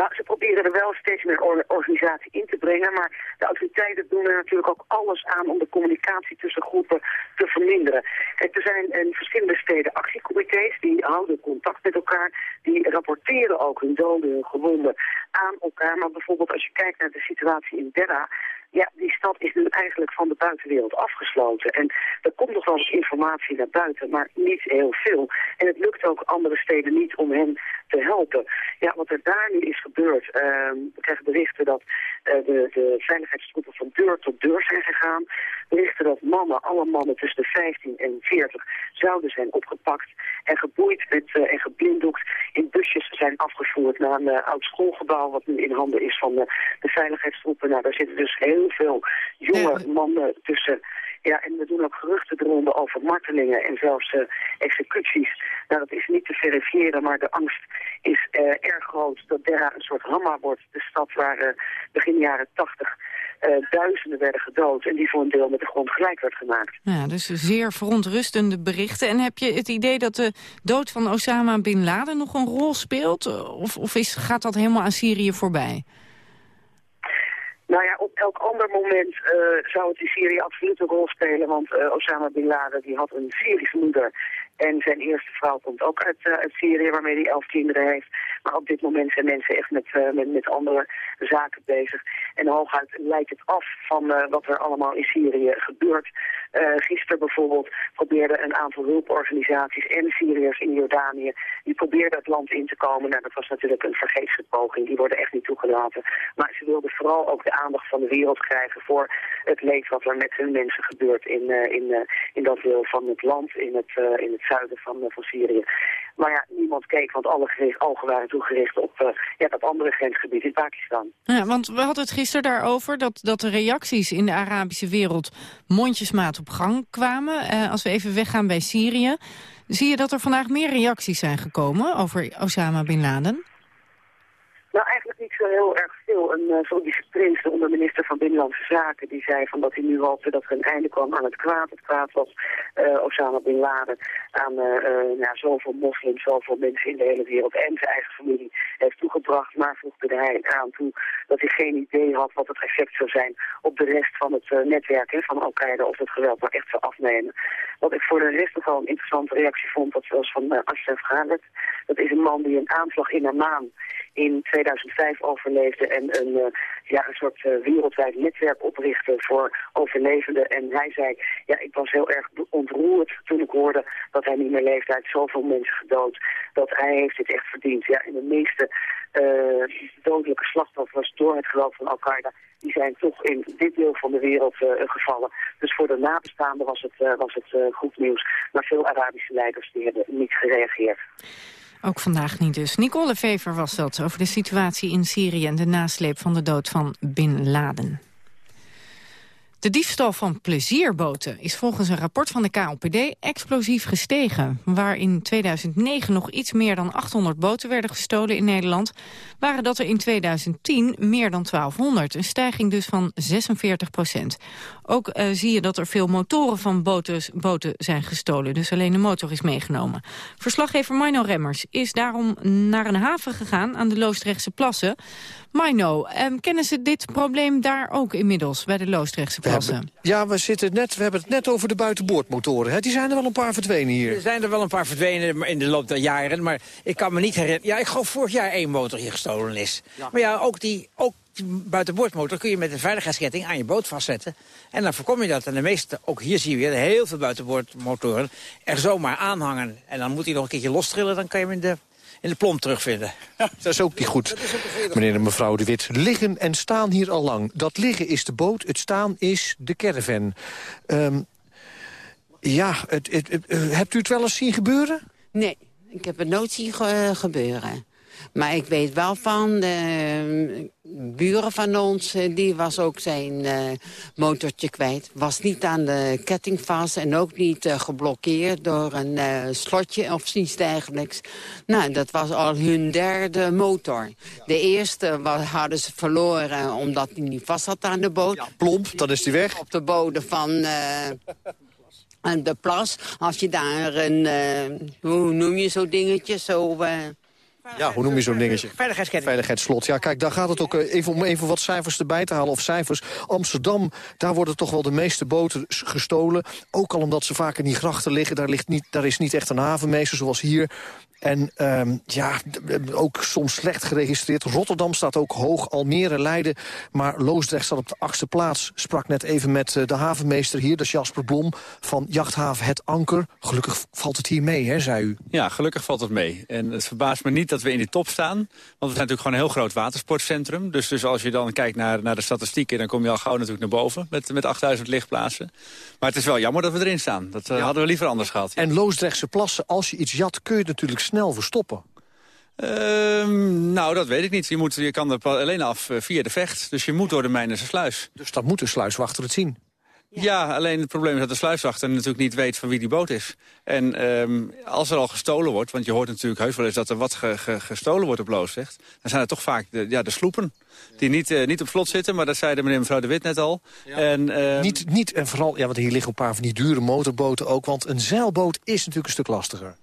Nou, ze proberen er wel steeds meer organisatie in te brengen, maar de autoriteiten doen er natuurlijk ook alles aan om de communicatie tussen groepen te verminderen. Er zijn in verschillende steden actiecomité's, die houden contact met elkaar, die rapporteren ook hun doden, hun gewonden aan elkaar. Maar bijvoorbeeld als je kijkt naar de situatie in Derra, ja, die stad is nu eigenlijk van de buitenwereld afgesloten. En er komt nog wel eens informatie naar buiten, maar niet heel veel. En het lukt ook andere steden niet om hen te helpen. Ja, wat er daar nu is gebeurd, uh, we krijgen berichten dat uh, de, de veiligheidstroepen van deur tot deur zijn gegaan. Berichten dat mannen, alle mannen tussen de 15 en 40, zouden zijn opgepakt en geboeid met, uh, en geblinddoekt. In busjes zijn afgevoerd naar een uh, oud schoolgebouw wat nu in handen is van de veiligheidstroepen. Nou, daar zitten dus heel veel jonge mannen tussen ja, en we doen ook geruchten eronden over martelingen en zelfs uh, executies. Nou, dat is niet te verifiëren, maar de angst is uh, erg groot dat Derra een soort hamma wordt. De stad waar uh, begin jaren tachtig duizenden werden gedood en die voor een deel met de grond gelijk werd gemaakt. Ja, dus zeer verontrustende berichten. En heb je het idee dat de dood van Osama Bin Laden nog een rol speelt? Of, of is, gaat dat helemaal aan Syrië voorbij? Nou ja, op elk ander moment uh, zou het in Syrië absoluut een rol spelen. Want uh, Osama Bin Laden die had een Syrische moeder. En zijn eerste vrouw komt ook uit, uh, uit Syrië, waarmee hij elf kinderen heeft. Maar op dit moment zijn mensen echt met, met, met, andere zaken bezig. En hooguit lijkt het af van wat er allemaal in Syrië gebeurt. gisteren bijvoorbeeld probeerden een aantal hulporganisaties en Syriërs in Jordanië... die probeerden het land in te komen. Nou, dat was natuurlijk een vergeetspoging. Die worden echt niet toegelaten. Maar ze wilden vooral ook de aandacht van de wereld krijgen voor het leed wat er met hun mensen gebeurt in, in, in dat deel van het land, in het, in het zuiden van, van Syrië. Maar ja, niemand keek, want alle gericht, ogen waren toegericht op ja, dat andere grensgebied in Pakistan. Ja, want we hadden het gisteren daarover dat, dat de reacties in de Arabische wereld mondjesmaat op gang kwamen. als we even weggaan bij Syrië, zie je dat er vandaag meer reacties zijn gekomen over Osama Bin Laden? Nou, eigenlijk niet zo heel erg Een uh, Saoedische prins, de onderminister van Binnenlandse Zaken, die zei van dat hij nu hoopte dat er een einde kwam aan het kwaad. Het kwaad was uh, Osama Bin Laden aan uh, ja, zoveel moslims, zoveel mensen in de hele wereld en zijn eigen familie heeft toegebracht. Maar voegde hij aan toe dat hij geen idee had wat het effect zou zijn op de rest van het netwerk hè, van Al-Qaeda of het geweld maar echt zou afnemen. Wat ik voor de rest nog wel een interessante reactie vond, dat was van uh, Ashraf. Dat is een man die een aanslag in Amman in 2005 overleefde en en een, uh, ja, een soort uh, wereldwijd netwerk oprichten voor overlevenden. En hij zei, ja, ik was heel erg ontroerd toen ik hoorde dat hij niet meer leeft. Hij heeft zoveel mensen gedood, dat hij heeft dit echt verdiend. Ja, en de meeste uh, dodelijke slachtoffers door het geweld van Al-Qaeda, die zijn toch in dit deel van de wereld gevallen. Dus voor de nabestaanden was het, was het goed nieuws. Maar veel Arabische leiders die hebben niet gereageerd. Ook vandaag niet dus. Nicole Vever was dat over de situatie in Syrië... en de nasleep van de dood van Bin Laden. De diefstal van plezierboten is volgens een rapport van de KLPD explosief gestegen. Waar in 2009 nog iets meer dan 800 boten werden gestolen in Nederland... waren dat er in 2010 meer dan 1200. Een stijging dus van 46 procent. Ook uh, zie je dat er veel motoren van boten, boten zijn gestolen. Dus alleen de motor is meegenomen. Verslaggever Mino Remmers is daarom naar een haven gegaan aan de Loosdrechtse plassen. Mino, um, kennen ze dit probleem daar ook inmiddels bij de Loosdrechtse plassen? Hebben, ja, we, zitten net, we hebben het net over de buitenboordmotoren. Hè? Die zijn er wel een paar verdwenen hier. Er zijn er wel een paar verdwenen in de loop der jaren. Maar ik kan me niet herinneren... Ja, ik geloof vorig jaar één motor hier gestolen is. Ja. Maar ja, ook die, ook die buitenboordmotor kun je met een veiligheidsketting aan je boot vastzetten. En dan voorkom je dat. En de meeste, ook hier zie je weer, heel veel buitenboordmotoren er zomaar aanhangen. En dan moet hij nog een keertje lostrillen, dan kan je hem in de in de plomp terugvinden. Ja, dat is ook niet goed. Meneer en mevrouw de Wit, liggen en staan hier al lang. Dat liggen is de boot, het staan is de caravan. Um, ja, het, het, het, hebt u het wel eens zien gebeuren? Nee, ik heb het nooit zien ge gebeuren. Maar ik weet wel van de buren van ons, eh, die was ook zijn uh, motortje kwijt. Was niet aan de ketting vast en ook niet geblokkeerd door een slotje of iets dergelijks. Nou, dat was al hun derde motor. De eerste hadden ze verloren omdat hij niet vast zat aan de boot. Ja, plomp, dan is hij weg. Op de bodem van... de plas, als je daar een, hoe noem je zo'n dingetje, zo... Ja, hoe noem je zo'n dingetje? Veiligheidsslot. Ja, kijk, daar gaat het ook eh, even om even wat cijfers erbij te halen. Of cijfers. Amsterdam, daar worden toch wel de meeste boten gestolen. Ook al omdat ze vaak in die grachten liggen. Daar, ligt niet, daar is niet echt een havenmeester zoals hier. En um, ja, ook soms slecht geregistreerd. Rotterdam staat ook hoog, Almere, Leiden. Maar Loosdrecht staat op de achtste plaats. Sprak net even met uh, de havenmeester hier, dat is Jasper Blom... van Jachthaven Het Anker. Gelukkig valt het hier mee, hè, zei u? Ja, gelukkig valt het mee. En het verbaast me niet dat we in die top staan. Want we zijn natuurlijk gewoon een heel groot watersportcentrum. Dus, dus als je dan kijkt naar, naar de statistieken... dan kom je al gauw natuurlijk naar boven met, met 8000 lichtplaatsen. Maar het is wel jammer dat we erin staan. Dat uh, ja. hadden we liever anders gehad. En Loosdrechtse plassen, als je iets jat, kun je natuurlijk snel verstoppen. Uh, nou, dat weet ik niet. Je, moet, je kan er alleen af uh, via de vecht. Dus je moet door de Mijnense sluis. Dus dat moet de sluiswachter het zien? Ja. ja. alleen het probleem is dat de sluiswachter natuurlijk niet weet van wie die boot is. En um, als er al gestolen wordt, want je hoort natuurlijk heus wel eens dat er wat ge, ge, gestolen wordt op Loosdrecht. Dan zijn het toch vaak de, ja, de sloepen die niet, uh, niet op vlot zitten, maar dat zei de meneer mevrouw de Wit net al. Ja. En, uh, niet, niet, en vooral, ja, want hier liggen een paar van die dure motorboten ook, want een zeilboot is natuurlijk een stuk lastiger.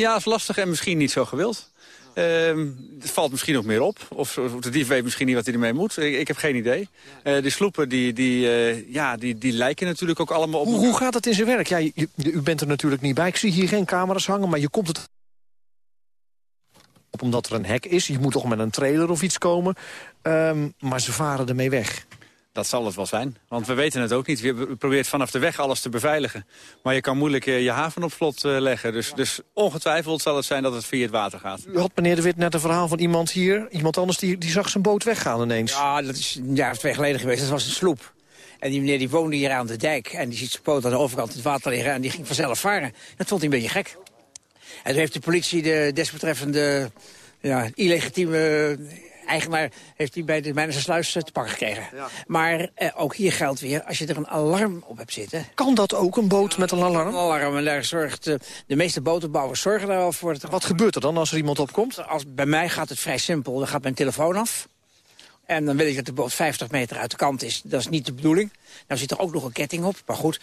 Ja, is lastig en misschien niet zo gewild. Uh, het valt misschien nog meer op. Of, of, de dief weet misschien niet wat hij ermee moet. Ik, ik heb geen idee. Uh, die sloepen die, die, uh, ja, die, die lijken natuurlijk ook allemaal op... Hoe, hoe gaat het in zijn werk? Ja, je, u bent er natuurlijk niet bij. Ik zie hier geen camera's hangen, maar je komt het op omdat er een hek is. Je moet toch met een trailer of iets komen. Um, maar ze varen ermee weg. Dat zal het wel zijn, want we weten het ook niet. Je probeert vanaf de weg alles te beveiligen. Maar je kan moeilijk je haven op vlot leggen. Dus, dus ongetwijfeld zal het zijn dat het via het water gaat. U had meneer De Wit net een verhaal van iemand hier. Iemand anders die, die zag zijn boot weggaan ineens. Ja, dat is een jaar of twee geleden geweest. Dat was een sloep. En die meneer die woonde hier aan de dijk. En die ziet zijn boot aan de overkant in het water liggen. En die ging vanzelf varen. Dat vond hij een beetje gek. En toen heeft de politie de desbetreffende ja, illegitieme eigenaar heeft hij bij de Mijnse Sluis te pakken gekregen. Ja. Maar eh, ook hier geldt weer, als je er een alarm op hebt zitten... Kan dat ook, een boot met een alarm? Een alarm, en daar zorgt, uh, de meeste botenbouwers zorgen daar wel voor. Wat gebeurt er dan als er iemand opkomt? Als, bij mij gaat het vrij simpel, dan gaat mijn telefoon af. En dan wil ik dat de boot 50 meter uit de kant is. Dat is niet de bedoeling. Nou zit er ook nog een ketting op, maar goed.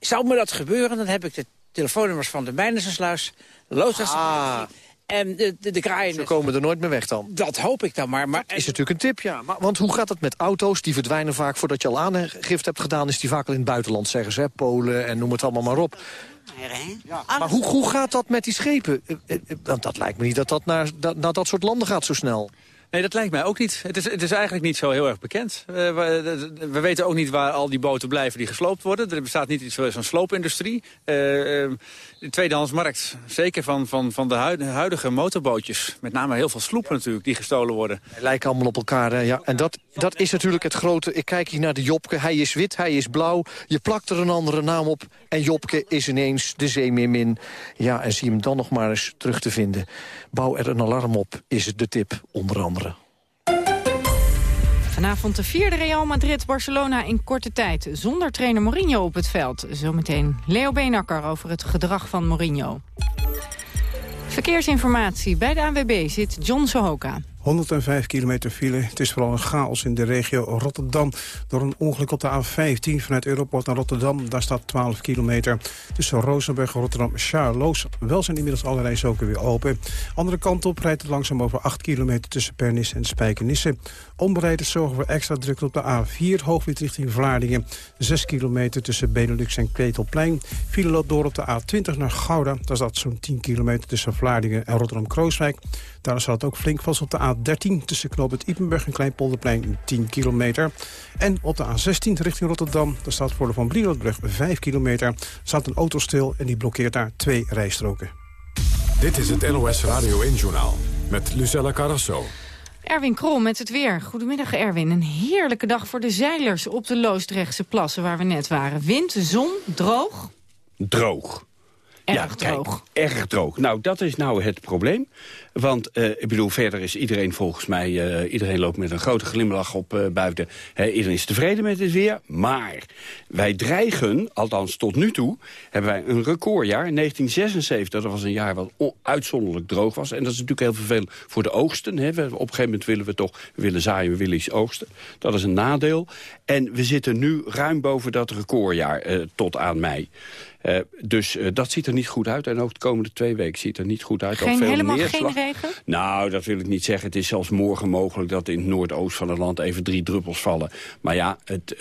Zou me dat gebeuren, dan heb ik de telefoonnummers van de Mijnse Sluis... ah. En de, de, de kraaien... Ze komen er nooit meer weg dan? Dat hoop ik dan maar. maar dat is natuurlijk een tip, ja. Maar, want hoe gaat het met auto's? Die verdwijnen vaak voordat je al aangifte hebt gedaan... is die vaak al in het buitenland, zeggen ze. Hè? Polen en noem het allemaal maar op. Ja, maar hoe, hoe gaat dat met die schepen? Want dat lijkt me niet dat dat naar, naar dat soort landen gaat zo snel. Nee, dat lijkt mij ook niet. Het is, het is eigenlijk niet zo heel erg bekend. Uh, we, we, weten ook niet waar al die boten blijven die gesloopt worden. Er bestaat niet iets zoals een sloopindustrie. Uh, de tweedehandsmarkt, zeker van, van, van de huidige motorbootjes. Met name heel veel sloepen natuurlijk, die gestolen worden. Lijken allemaal op elkaar, ja. En dat, dat is natuurlijk het grote... Ik kijk hier naar de Jopke, hij is wit, hij is blauw. Je plakt er een andere naam op en Jopke is ineens de zeemeermin. Ja, en zie hem dan nog maar eens terug te vinden. Bouw er een alarm op, is het de tip, onder andere. Vanavond de vierde Real Madrid-Barcelona in korte tijd. Zonder trainer Mourinho op het veld. Zometeen Leo Beenakker over het gedrag van Mourinho. Verkeersinformatie. Bij de ANWB zit John Sohoka. 105 kilometer file. Het is vooral een chaos in de regio Rotterdam. Door een ongeluk op de A15 vanuit Europort naar Rotterdam. Daar staat 12 kilometer. Tussen Rozenburg en Rotterdam Charloes. Wel zijn inmiddels alle rijstroken weer open. Andere kant op rijdt het langzaam over 8 kilometer tussen Pernis en Spijkenisse. Omrijders zorgen voor extra druk op de A4 hoogwind richting Vlaardingen. 6 kilometer tussen Benelux en Ketelplein. File loopt door op de A20 naar Gouda. Daar staat zo'n 10 kilometer tussen Vlaardingen en Rotterdam-Krooswijk. Daar staat het ook flink vast op de A13 tussen Knoop het Ipenburg en Kleinpolderplein 10 kilometer. En op de A16 richting Rotterdam, daar staat voor de Van Brienotbrug 5 kilometer, staat een auto stil en die blokkeert daar twee rijstroken. Dit is het NOS Radio 1-journaal met Lucella Carrasso. Erwin Krol met het weer. Goedemiddag Erwin. Een heerlijke dag voor de zeilers op de Loosdrechtse plassen waar we net waren. Wind, zon, droog? Droog. Erg ja, droog. erg droog. Nou, dat is nou het probleem. Want uh, ik bedoel, verder is iedereen volgens mij... Uh, iedereen loopt met een grote glimlach op uh, buiten. iedereen is tevreden met het weer. Maar wij dreigen, althans tot nu toe... hebben wij een recordjaar. 1976, dat was een jaar wat uitzonderlijk droog was. En dat is natuurlijk heel vervelend voor de oogsten. Hè. We, op een gegeven moment willen we toch we willen zaaien, we willen iets oogsten. Dat is een nadeel. En we zitten nu ruim boven dat recordjaar tot aan mei. Dus dat ziet er niet goed uit. En ook de komende twee weken ziet er niet goed uit. Geen, veel helemaal neerslag. geen Nou, dat wil ik niet zeggen. Het is zelfs morgen mogelijk dat in het noordoost van het land even drie druppels vallen. Maar ja, het,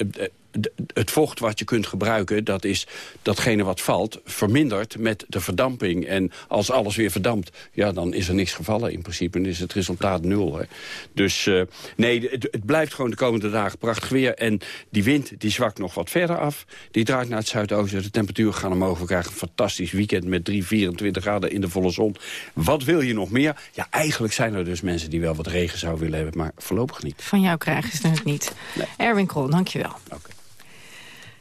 het vocht wat je kunt gebruiken, dat is datgene wat valt, verminderd met de verdamping. En als alles weer verdampt, ja, dan is er niks gevallen in principe. En is het resultaat nul. Hè. Dus uh, nee, het, het, blijft gewoon de komende dagen prachtig weer. En die wind, die zwakt nog wat verder af. Die draait naar het zuidoosten. De temperatuur gaan omhoog. We krijgen een fantastisch weekend met 3, 24 graden in de volle zon. Wat wil je nog meer? Ja, eigenlijk zijn er dus mensen die wel wat regen zouden willen hebben, maar voorlopig niet. Van jou krijgen ze het niet. Nee. Erwin Krol, dankjewel. Oké.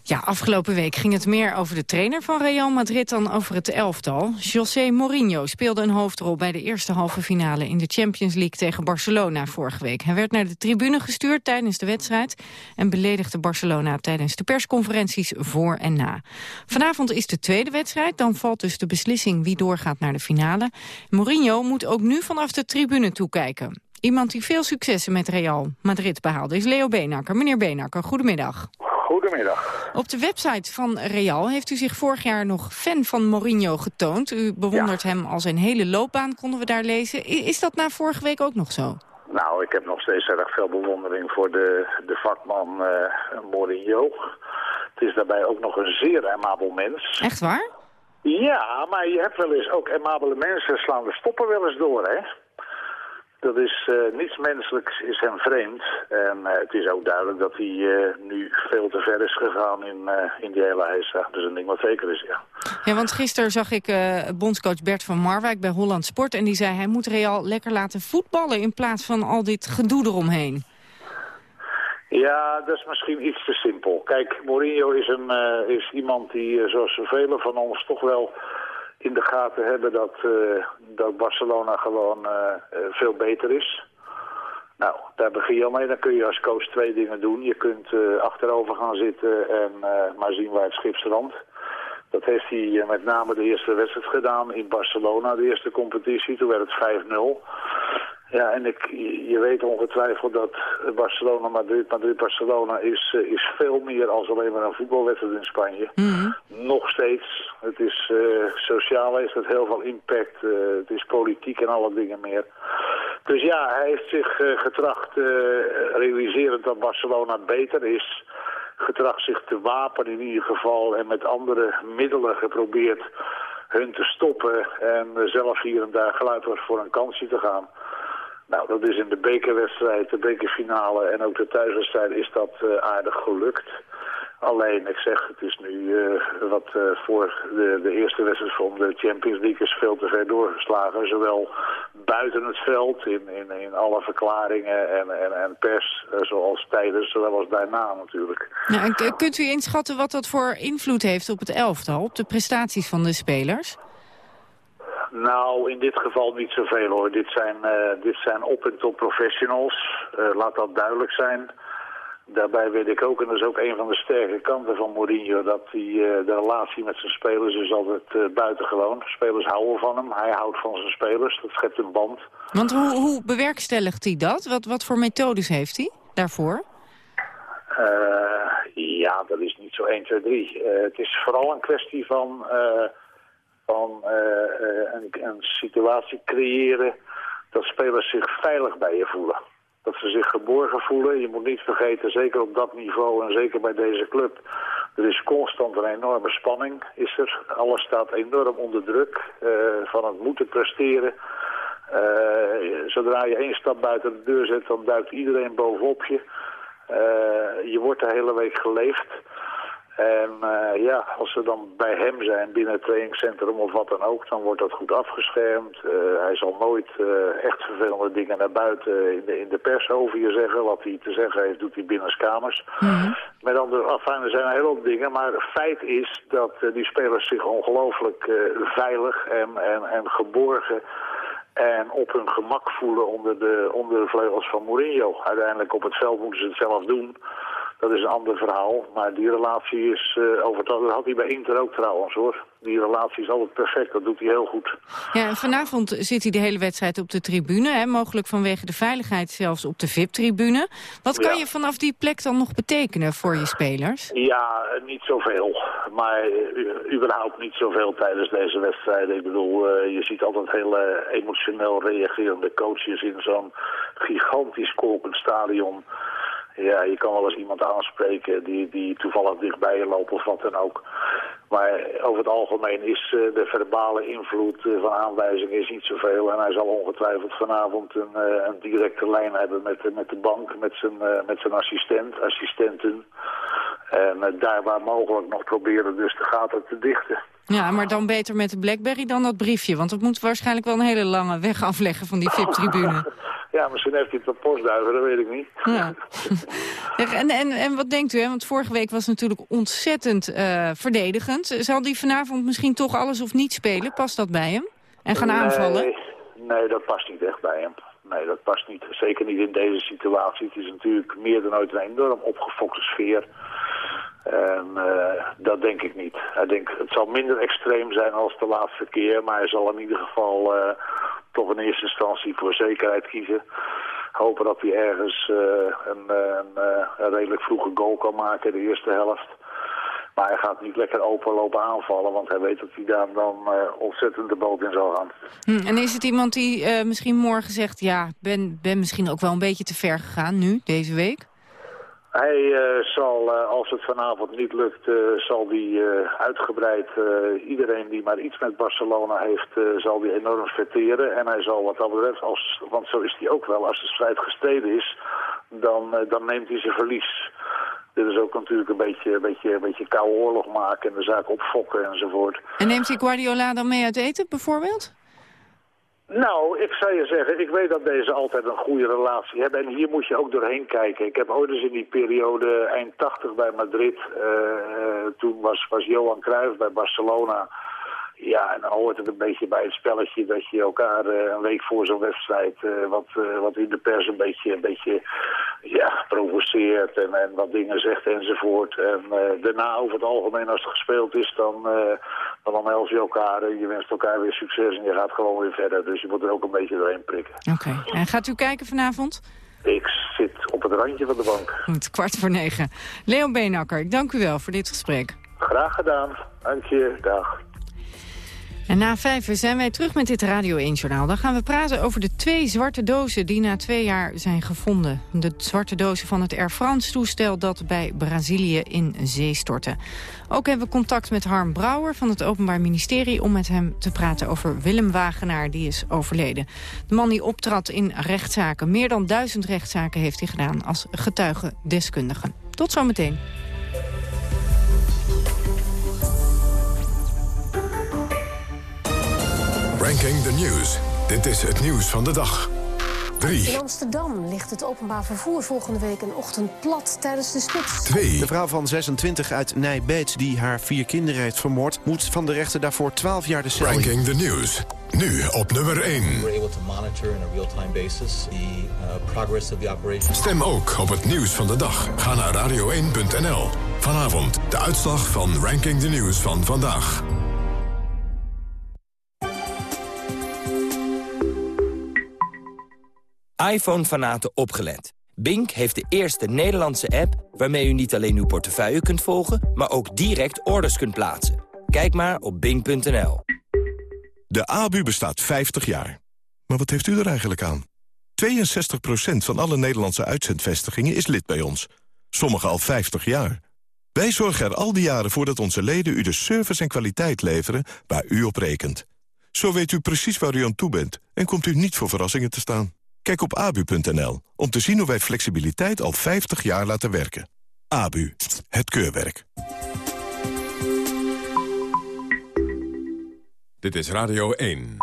Ja, afgelopen week ging het meer over de trainer van Real Madrid dan over het elftal. José Mourinho speelde een hoofdrol bij de eerste halve finale in de Champions League tegen Barcelona vorige week. Hij werd naar de tribune gestuurd tijdens de wedstrijd en beledigde Barcelona tijdens de persconferenties voor en na. Vanavond is de tweede wedstrijd, dan valt dus de beslissing wie doorgaat naar de finale. Mourinho moet ook nu vanaf de tribune toekijken. Iemand die veel successen met Real Madrid behaalde is Leo Benakker. Meneer Benakker, goedemiddag. Goedemiddag. Op de website van Real heeft u zich vorig jaar nog fan van Mourinho getoond. U bewondert hem al zijn hele loopbaan, konden we daar lezen. Is dat na vorige week ook nog zo? Nou, ik heb nog steeds erg veel bewondering voor de, de vakman uh, Mourinho. Het is daarbij ook nog een zeer amabel mens. Echt waar? Ja, maar je hebt wel eens ook amabele mensen slaan de stoppen wel eens door, hè? Dat is uh, niets menselijks, is hem vreemd. En uh, het is ook duidelijk dat hij uh, nu veel te ver is gegaan in, in die hele heisa. Dus een ding wat zeker is, ja. Ja, want gisteren zag ik bondscoach Bert van Marwijk bij Holland Sport... en die zei hij moet Real lekker laten voetballen... in plaats van al dit gedoe eromheen. Ja, dat is misschien iets te simpel. Kijk, Mourinho is, een, is iemand die, zoals velen van ons, toch wel in de gaten hebben dat, uh, dat Barcelona gewoon uh, veel beter is. Nou, daar begin je al mee. Dan kun je als coach twee dingen doen. Je kunt achterover gaan zitten en maar zien waar het schip strandt. Dat heeft hij met name de eerste wedstrijd gedaan in Barcelona, de eerste competitie. Toen werd het 5-0. Ja, en ik, je weet ongetwijfeld dat Barcelona, Madrid, Madrid-Barcelona is, uh, is veel meer als alleen maar een voetbalwedstrijd in Spanje. Mm Nog steeds. Het is uh, sociaal heeft het heel veel impact. Uh, het is politiek en alle dingen meer. Dus ja, hij heeft zich getracht, realiserend dat Barcelona beter is, getracht zich te wapenen in ieder geval en met andere middelen geprobeerd hun te stoppen en zelf hier en daar geluid was voor een kansje te gaan. Nou, dat is in de bekerwedstrijd, de bekerfinale en ook de thuiswedstrijd is dat uh, aardig gelukt. Alleen, ik zeg, het is nu uh, wat uh, voor de, de eerste wedstrijd van de Champions League is veel te ver doorgeslagen. Zowel buiten het veld, in, in, in alle verklaringen en, en, en pers, zoals tijdens, zowel als daarna natuurlijk. Nou, en kunt u inschatten wat dat voor invloed heeft op het elftal, op de prestaties van de spelers? Nou, in dit geval niet zoveel hoor. Dit zijn, uh, dit zijn op- en top professionals. Uh, laat dat duidelijk zijn. Daarbij weet ik ook, en dat is ook een van de sterke kanten van Mourinho... dat hij uh, de relatie met zijn spelers is altijd buitengewoon. Spelers houden van hem, hij houdt van zijn spelers. Dat schept een band. Want hoe, hoe bewerkstelligt hij dat? Wat, wat voor methodes heeft hij daarvoor? ja, dat is niet zo 1, 2, 3. het is vooral een kwestie van van uh, een, een, situatie creëren dat spelers zich veilig bij je voelen. Dat ze zich geborgen voelen. Je moet niet vergeten, zeker op dat niveau en zeker bij deze club... er is constant een enorme spanning. Is er. Alles staat enorm onder druk uh, van het moeten presteren. zodra je één stap buiten de deur zet, dan duikt iedereen bovenop je. je wordt de hele week geleefd. En uh, ja, als ze dan bij hem zijn binnen het trainingscentrum of wat dan ook, dan wordt dat goed afgeschermd. Uh, hij zal nooit uh, echt vervelende dingen naar buiten in de, in de pers over je zeggen. Wat hij te zeggen heeft, doet hij binnen kamers. Mm -hmm. Met andere afijn, er zijn een hele hoop dingen, maar het feit is dat die spelers zich ongelooflijk veilig en, en, en geborgen en op hun gemak voelen onder de, onder de vleugels van Mourinho. Uiteindelijk op het veld moeten ze het zelf doen. Dat is een ander verhaal. Maar die relatie is uh, over dat, had hij bij Inter ook trouwens hoor. Die relatie is altijd perfect, dat doet hij heel goed. Ja, en vanavond zit hij de hele wedstrijd op de tribune. Hè? Mogelijk vanwege de veiligheid zelfs op de VIP-tribune. Wat kan ja. je vanaf die plek dan nog betekenen voor je spelers? Ja, niet zoveel. Maar uh, überhaupt niet zoveel tijdens deze wedstrijden. Ik bedoel, uh, je ziet altijd heel emotioneel reagerende coaches in zo'n gigantisch kolkend stadion. Ja, je kan wel eens iemand aanspreken die, die toevallig dichtbij je loopt of wat dan ook. Maar over het algemeen is uh, de verbale invloed uh, van aanwijzingen is niet zoveel. En hij zal ongetwijfeld vanavond een, uh, een directe lijn hebben met, met de bank, met zijn, met zijn assistent, assistenten. En daar waar mogelijk nog proberen dus de gaten te dichten. Ja, maar dan beter met de Blackberry dan dat briefje. Want dat moet waarschijnlijk wel een hele lange weg afleggen van die VIP-tribune. Ja, misschien heeft hij het op postduiven, dat weet ik niet. Ja. en, en, en wat denkt u, hè? want vorige week was natuurlijk ontzettend uh, verdedigend. Zal die vanavond misschien toch alles of niet spelen? Past dat bij hem? En gaan nee, aanvallen? Nee, dat past niet echt bij hem. Nee, dat past niet. Zeker niet in deze situatie. Het is natuurlijk meer dan ooit een enorm opgefokte sfeer. En uh, dat denk ik niet. Ik denk, het zal minder extreem zijn als de laatste keer, maar hij zal in ieder geval uh, toch in eerste instantie voor zekerheid kiezen. Hopen dat hij ergens uh, een, een, redelijk vroege goal kan maken in de eerste helft. Maar hij gaat niet lekker open lopen aanvallen, want hij weet dat hij daar dan ontzettend de boot in zal gaan. Hm, en is het iemand die misschien morgen zegt, ja, ben, ben misschien ook wel een beetje te ver gegaan nu, deze week? Hij uh, zal, uh, als het vanavond niet lukt, uh, zal hij uitgebreid iedereen die maar iets met Barcelona heeft, zal die enorm verteren. En hij zal wat dat betreft, als, want zo is hij ook wel, als de strijd gestreden is, dan, dan neemt hij zijn verlies. Dit is ook natuurlijk een beetje, een beetje, een beetje koude oorlog maken en de zaak opfokken enzovoort. En neemt hij Guardiola dan mee uit eten bijvoorbeeld? Nou, ik zou je zeggen, ik weet dat deze altijd een goede relatie hebben. En hier moet je ook doorheen kijken. Ik heb ooit eens in die periode, eind 80 bij Madrid, uh, toen was, was Johan Cruijff bij Barcelona. Ja, en dan hoort het een beetje bij het spelletje dat je elkaar uh, een week voor zo'n wedstrijd, uh, wat, uh, wat in de pers een beetje, een beetje ja, provoceert en, en wat dingen zegt enzovoort. En daarna over het algemeen als het gespeeld is, dan, dan omhels je elkaar en je wenst elkaar weer succes en je gaat gewoon weer verder. Dus je moet er ook een beetje doorheen prikken. Oké, okay. en gaat u kijken vanavond? Ik zit op het randje van de bank. Goed, kwart voor negen. Leo Beenakker, ik dank u wel voor dit gesprek. Graag gedaan. Dank je. Dag. En na vijf zijn wij terug met dit Radio 1-journaal. Dan gaan we praten over de twee zwarte dozen die na twee jaar zijn gevonden. De zwarte dozen van het Air France-toestel dat bij Brazilië in zee stortte. Ook hebben we contact met Harm Brouwer van het Openbaar Ministerie... om met hem te praten over Willem Wagenaar, die is overleden. De man die optrad in rechtszaken. Meer dan duizend rechtszaken heeft hij gedaan als getuigendeskundige. Tot zometeen. Ranking the News. Dit is het nieuws van de dag. 3. In Amsterdam ligt het openbaar vervoer volgende week een ochtend plat tijdens de spits. 2. De vrouw van 26 uit Nijbeets die haar vier kinderen heeft vermoord... moet van de rechter daarvoor 12 jaar de cel in. Ranking the News. Nu op nummer 1. We're able to monitor in a real-time basis the uh, progress of the operation. Stem ook op het nieuws van de dag. Ga naar radio1.nl. Vanavond de uitslag van Ranking the News van vandaag. iPhone-fanaten opgelet. Bink heeft de eerste Nederlandse app waarmee u niet alleen uw portefeuille kunt volgen... maar ook direct orders kunt plaatsen. Kijk maar op bink.nl. De ABU bestaat 50 jaar. Maar wat heeft u er eigenlijk aan? 62% van alle Nederlandse uitzendvestigingen is lid bij ons. Sommige al 50 jaar. Wij zorgen er al die jaren voor dat onze leden u de service en kwaliteit leveren waar u op rekent. Zo weet u precies waar u aan toe bent en komt u niet voor verrassingen te staan. Kijk op abu.nl om te zien hoe wij flexibiliteit al 50 jaar laten werken. ABU, het keurwerk. Dit is Radio 1.